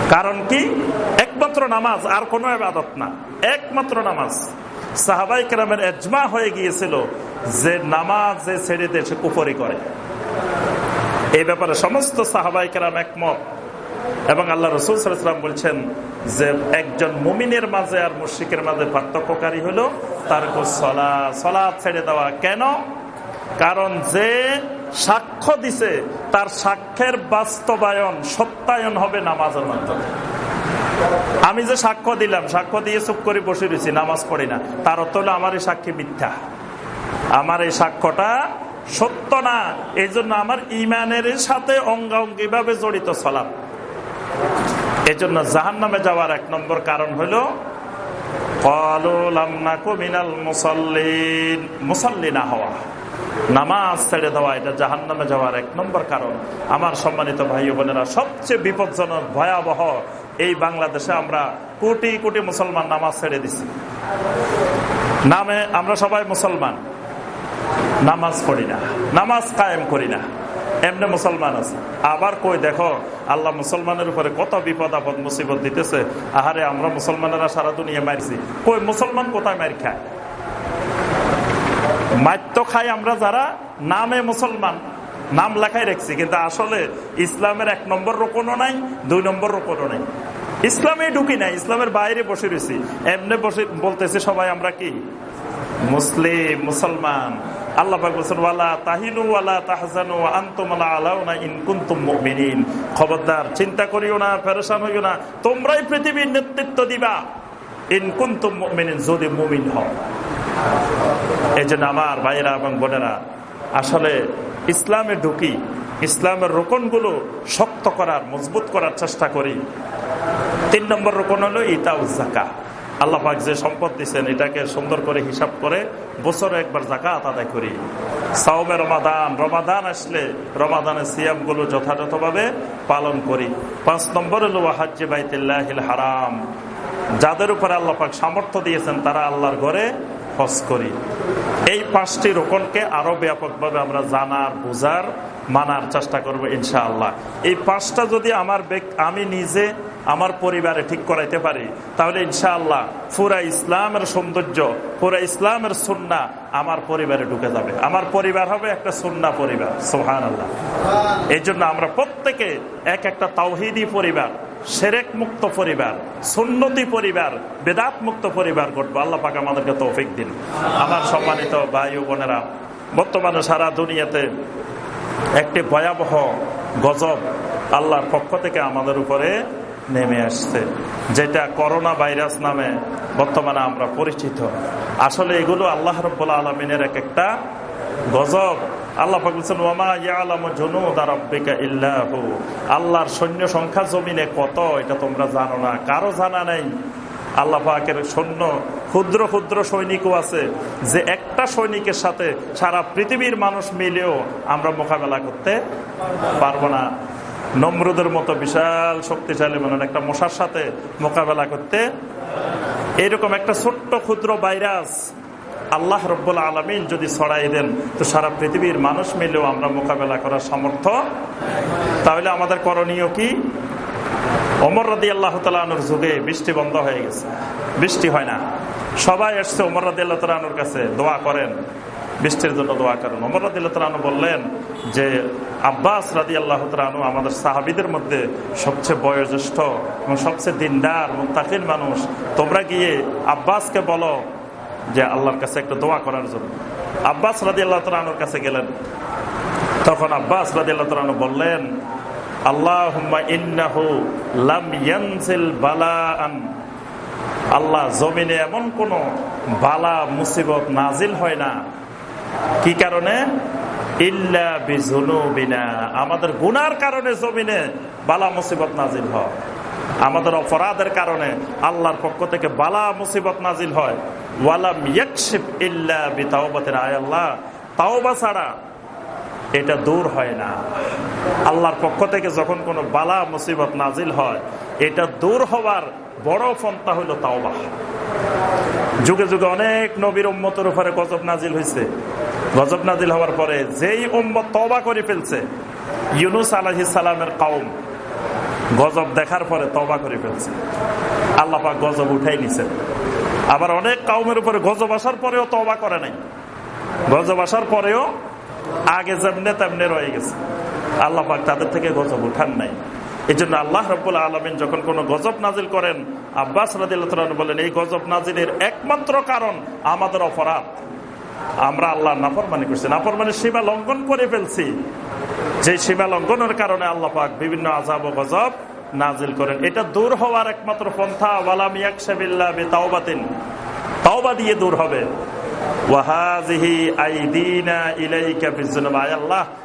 কারণ কি? একমাত্র নামাজ, আর কোন আবাদত না। একমাত্র নামাজ। সাহাবাই কেরামের এজমা হয়ে গিয়েছিল যে নামাজ যে ছেড়ে দিয়ে সে করে। এই ব্যাপারে সমস্ত সাহাবাই কেরাম একমত। এবং আল্লাহ রসুল সাল্লাম বলছেন যে একজন মুমিনের মাঝে আর মুশ্রিকের মাঝে পার্থক্যকারী হলো, তার সলা সলা ছেড়ে দেওয়া। কেন? কারণ যে সাক্ষ্য দিছে, তার সাক্ষ্যের বাস্তবায়ন, সত্যায়ন হবে নামাজের মাধ্যমে। আমি যে সাক্ষ্য দিলাম, সাক্ষ্য দিয়ে চুপ করে বসে রয়েছি, নামাজ পড়ি না। তার অর্থ হলো আমার এই সাক্ষী মিথ্যা। আমার এই সাক্ষ্যটা সত্য না এই জন্য আমার ইমানের সাথে অঙ্গাঙ্গি ভাবে জড়িত চলাম এই জন্য জাহান নামে যাওয়ার এক নম্বর কারণ হলো মুসল্লি না হওয়া। নামাজ ছেড়ে দেওয়া, এটা জাহান নামে যাওয়ার এক নম্বর কারণ। আমার সম্মানিত ভাই বোনেরা, সবচেয়ে বিপজ্জনক, ভয়াবহ এই বাংলাদেশে আমরা কোটি কোটি মুসলমান নামাজ ছেড়ে দিছি। নামে আমরা সবাই মুসলমান। নামাজ পড়ি না, নামাজ কায়েম করি না। এমনি মুসলমান আছে। আবার কই, দেখো, আল্লাহ মুসলমানের উপরে কত বিপদ, আপদ, মুসিবত দিতেছে। আহারে, আমরা মুসলমানেরা সারা দুনিয়া মারছি। কই, মুসলমান কোথায় মার খায়? মাত্য খাই আমরা যারা, নামে মুসলমান। নাম লেখাই রাখছি, কিন্তু আসলে ইসলামের এক নম্বর রোপণও নাই, দুই নম্বর রোপণও নাই। ইসলামে ঢুকি নাই, ইসলামের বাইরে বসে রয়েছি। এমনি বসে বলতেছে সবাই, আমরা কি? মুসলিম, মুসলমান। আল্লাহ খবরদার, চিন্তা করিও না ফেরেশান হইও না। তোমরাই পৃথিবীর নেতৃত্ব দিবা। যদি মুমিন হও। এই জন্য আমার ভাইয়েরা এবং বোনেরা, আসলে ইসলামে ঢুকি, ইসলামের রোকনগুলো শক্ত করার, মজবুত করার চেষ্টা করি। তিন নম্বর রোকন হলো ইতাউ জাকা আল্লাহ পাক যে সম্পদ দিচ্ছেন এটাকে সুন্দর করে হিসাব করে বছরে একবার জাকাত আদায় করি। সাওমে রমাদান রমাদান আসলে রমাদানের সিয়ামগুলো যথাযথভাবে পালন করি। পাঁচ নম্বর হলো হাজ্জে বাইতুল্লাহ হারাম। যাদের উপরে আল্লাহ পাক সামর্থ্য দিয়েছেন, তারা আল্লাহর ঘরে হজ করি। এই পাঁচটি রোকনকে আরও ব্যাপকভাবে আমরা জানার, বুঝার, মানার চেষ্টা করব ইনশাআল্লাহ। এই পাঁচটা যদি আমার আমি নিজে আমার পরিবারে ঠিক করাইতে পারি, তাহলে ইনশাআল্লাহ পুরা ইসলামের সৌন্দর্য পুরা ইসলামের সুন্না আমার পরিবারে ঢুকে যাবে। আমার পরিবার হবে একটা সুন্না পরিবার সোহান আল্লাহ এই জন্য আমরা প্রত্যেকে এক একটা তাওহিদি পরিবার সেরেক মুক্ত পরিবার, সুন্নতি পরিবার, বেদাত মুক্ত পরিবার গঠবো আল্লাহ পাক আমাদেরকে তৌফিক দিন। আমার সম্মানিত ভাই ও বোনেরা, বর্তমানে সারা দুনিয়াতে একটি ভয়াবহ গজব আল্লাহর পক্ষ থেকে আমাদের উপরে নেমে আসছে, যেটা করোনা ভাইরাস নামে বর্তমানে আমরা পরিচিত। আসলে এগুলো আল্লাহ রব্বুল্লা আলমিনের এক একটা গজব। আল্লাহ বলছেন ওমা ইয়ালাম জনু দারাব্বিকা ইল্লাহু আল্লাহর সৈন্য সংখ্যা জমিনে কত, এটা তোমরা জানো না, কারও জানা নাই। আল্লাহ সৈন্য ক্ষুদ্র ক্ষুদ্র সৈনিকও আছে, যে একটা সৈনিকের সাথে সারা পৃথিবীর মানুষ মিলেও আমরা মোকাবেলা করতে পারব না। নমরুদের মতো বিশাল শক্তিশালী মানে একটা মশার সাথে মোকাবেলা করতে, এরকম একটা ছোট্ট ক্ষুদ্র ভাইরাস আল্লাহ রব্বুল আলমিন যদি ছড়াই দেন, তো সারা পৃথিবীর মানুষ মিলেও আমরা মোকাবেলা করার সামর্থ্য তাহলে আমাদের করণীয় কি? অমর রাদি আল্লাহ তালুর যুগে বৃষ্টি বন্ধ হয়ে গেছে। বৃষ্টি হয় না। সবাই এসছে অমর রাদি আল্লাহ তালুর কাছে, দোয়া করেন। বৃষ্টির জন্য দোয়া করেন। অমর রাদি আল্লাহ বললেন যে, আব্বাস রাদি আল্লাহ তালু আমাদের সাহাবিদের মধ্যে সবচেয়ে বয়োজ্যেষ্ঠ এবং সবচেয়ে দিনদার মুতাকিন মানুষ। তোমরা গিয়ে আব্বাসকে বলো যে আল্লাহর কাছে একটা দোয়া করার জন্য। আব্বাস রাজি আল্লাহ তালুর কাছে গেলেন। তখন আব্বাস রাজি আল্লাহ তালু বললেন আল্লাহ আল্লাহ জমিনে এমন কোন বালা, মুসিবত নাজিল হয় না। কি কারণে? বিনা আমাদের গুনার কারণে জমিনে বালা, মুসিবত নাজিল হয়। আমাদের অপরাধের কারণে আল্লাহর পক্ষ থেকে বালা, মুসিবত নাজিল হয়। ওয়ালাম ইয়াকশিফ ইল্লা বিতাওবাতের আয় আল্লাহ, তাওবা ছাড়া এটা দূর হয় না। আল্লাহর পক্ষ থেকে যখন কোনো বালা, মুসিবত নাজিল হয়, এটা দূর হওয়ার বড় ফন্তা হইল তাওবা। যুগে যুগে অনেক নবীর উম্মতের উপরে গজব নাজিল হয়েছে গজব নাজিল হওয়ার পরে যেই উম্মত তবা করে ফেলছে, ইউনুস আলহি সালামের কাউম গজব দেখার পরে তবা করে ফেলছে। আল্লাহ পাক গজব উঠাই নিছেন। আবার অনেক কাউমের উপরে গজব আসার পরেও তবা করে নাই। গজব আসার পরেও আগে যেমনে তেমনে রয়ে গেছে। আল্লাহ পাক তাদের থেকে গজব উঠান নাই। এই জন্য আল্লাহ রব্বুল আলমিন যখন কোন গজব নাজিল করেন, আব্বাস বলেন, এই গজব নাজিলের একমাত্র কারণ আমাদের অপরাধ। আমরা আল্লাহ নাফরমানি করছি। নাফরমানি সীমা লঙ্ঘন করে ফেলছি। যে সীমা লঙ্ঘনের কারণে আল্লাহ পাক বিভিন্ন আজাব ও গজব নাজিল করেন। এটা দূর হওয়ার একমাত্র পন্থা, ওয়ালাম ইয়াকশাবিল্লাহ বিতাওবাতিন। তাওবা দিয়ে দূর হবে।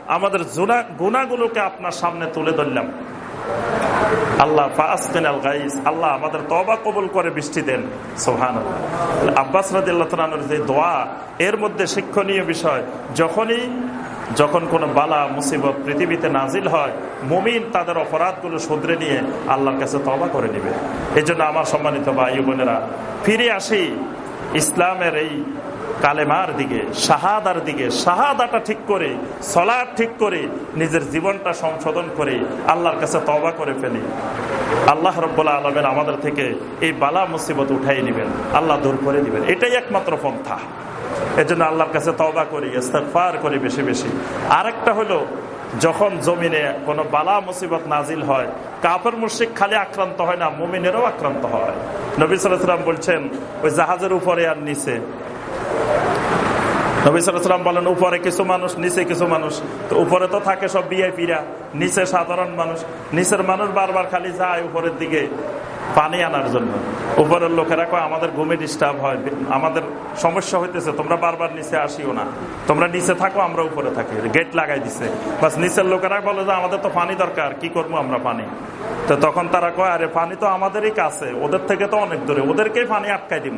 আমাদের গুণাগুলোকে আপনার সামনে তুলে ধরলাম। আল্লাহ আল্লাহ আমাদের তবা কবুল করে বৃষ্টি দেন। সোহান আব্বাস রাদিল্লাহর যে দোয়া, এর মধ্যে শিক্ষণীয় বিষয়, যখনই যখন কোনো বালা, মুসিবত পৃথিবীতে নাজিল হয়, মুমিন তাদের অপরাধগুলো শুধরে নিয়ে আল্লাহর কাছে তবা করে নিবে। এই আমার সম্মানিত ভাই বোনেরা, ফিরে আসি ইসলামের এই কালেমার দিকে, শাহাদার দিকে। শাহাদাটা ঠিক করে সলার ঠিক করে, নিজের জীবনটা সংশোধন করে আল্লাহর কাছে তবা করে ফেলি। আল্লাহ রব্বুল্লাহ আলমেন আমাদের থেকে এই বালা, মুসিবত উঠাই নেবেন। আল্লাহ দূর করে দিবেন। এটাই একমাত্র পন্থা। এজন্য আল্লাহর কাছে তবা করি ইস্তেফার করি বেশি বেশি। আরেকটা হলো, যখন জমিনে কোনো বালা মুসিবত নাজিল হয় কাপড় মুর্শিক খালি আক্রান্ত হয় না, মুমিনেরও আক্রান্ত হয়। নবী সালাম বলছেন, ওই জাহাজের উপরে আর নিচে। নবিসাম বলেন, উপরে কিছু মানুষ, নিচে কিছু মানুষ। তো উপরে তো থাকে সব বিআইপিরা নিচে সাধারণ মানুষ। নিচের মানুষ বারবার খালি যায় উপরের দিকে। পানি আনার জন্য। উপরের লোকেরা কয়, আমাদের ঘুমে ডিস্টার্ব হয়, আমাদের সমস্যা হইতেছে, তোমরা বারবার নিচে আসিও না। তোমরা নিচে থাকো, আমরা উপরে থাকি। গেট লাগাই দিছে। বাস নিচের লোকেরা বলে যে, আমাদের তো পানি দরকার, কি করব আমরা পানি? তো তখন তারা কয়, আরে, পানি তো আমাদেরই কাছে, ওদের থেকে তো অনেক দূরে, ওদেরকেই পানি আটকাই দিব।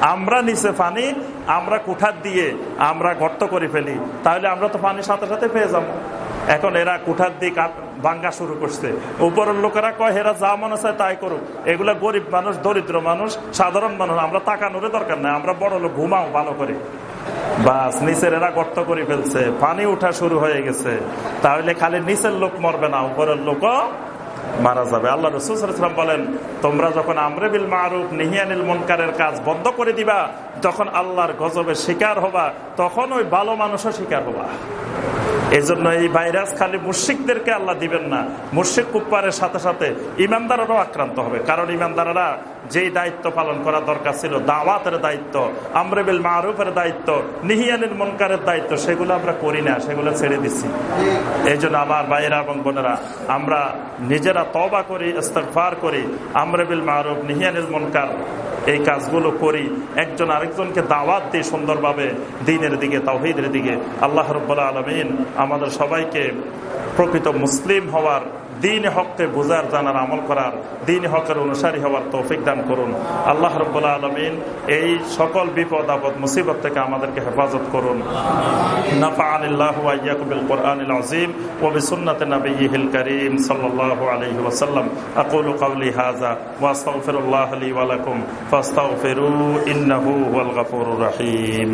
আমরা নিচে পানি, আমরা কুঠার দিয়ে আমরা গর্ত করে ফেলি, তাহলে আমরা তো পানির সাথে সাথে পেয়ে যাব। এখন এরা কুঠার দিয়ে ভাঙ্গা শুরু করছে। উপরের লোকেরা কয় এরা যা মনে চায় তাই করুক। এগুলা গরিব মানুষ, দরিদ্র মানুষ, সাধারণ মানুষ। আমরা তাকানোর দরকার নাই, আমরা বড় লোক, ঘুমাও, ভালো করে। বাস, নিচের এরা গর্ত করে ফেলছে, পানি উঠা শুরু হয়ে গেছে। তাহলে খালি নিচের লোক মরবে না, উপরের লোক মারা যাবে। আল্লাহ রসুলাম বলেন, তোমরা যখন আমরেবিল মারুফ, নিহিয়ানিল মনকারের কাজ বন্ধ করে দিবা, যখন আল্লাহর গজবের শিকার হবা, তখন ওই ভালো মানুষও শিকার হবা। এই জন্য এই ভাইরাস খালি মুর্শিকদেরকে আল্লাহ দিবেন না। মুর্শিক কুপ্পারের সাথে সাথে ইমানদারেরও আক্রান্ত হবে। কারণ ইমানদারেরা যেই দায়িত্ব পালন করা দরকার ছিল, দাওয়াতের দায়িত্ব আমরেবিল মারুফের দায়িত্ব, নিহিয়ানির মনকারের দায়িত্ব, সেগুলো আমরা করি না, সেগুলো ছেড়ে দিচ্ছি এই জন্য আমার ভাইয়েরা এবং বোনেরা, আমরা নিজেরা তবা করি ইস্তফার করি আমরেবিল মারুফ নিহিয়ানিল মনকার এই কাজগুলো করি, একজন আরেকজনকে দাওয়াত দিই সুন্দরভাবে, দিনের দিকে তাহিদের দিকে। আল্লাহ রব্বুল্লা আলমিন আমাদের সবাইকে প্রকৃত মুসলিম হওয়ার দিন হককে বোঝার জানার আমল করার দিন হকের অনুসারী হওয়ার তৌফিক দান করুন আল্লাহ রব্বুল্লাহ আলমিন এই সকল বিপদ আপদ মুসিবত থেকে আমাদেরকে হেফাজত করুন نفعني الله وإياكم بالقرآن العظيم وبسنة نبيه الكريم صلى الله عليه وسلم أقول قولي هذا وأستغفر الله لي ولكم فاستغفروا إنه هو الغفور الرحيم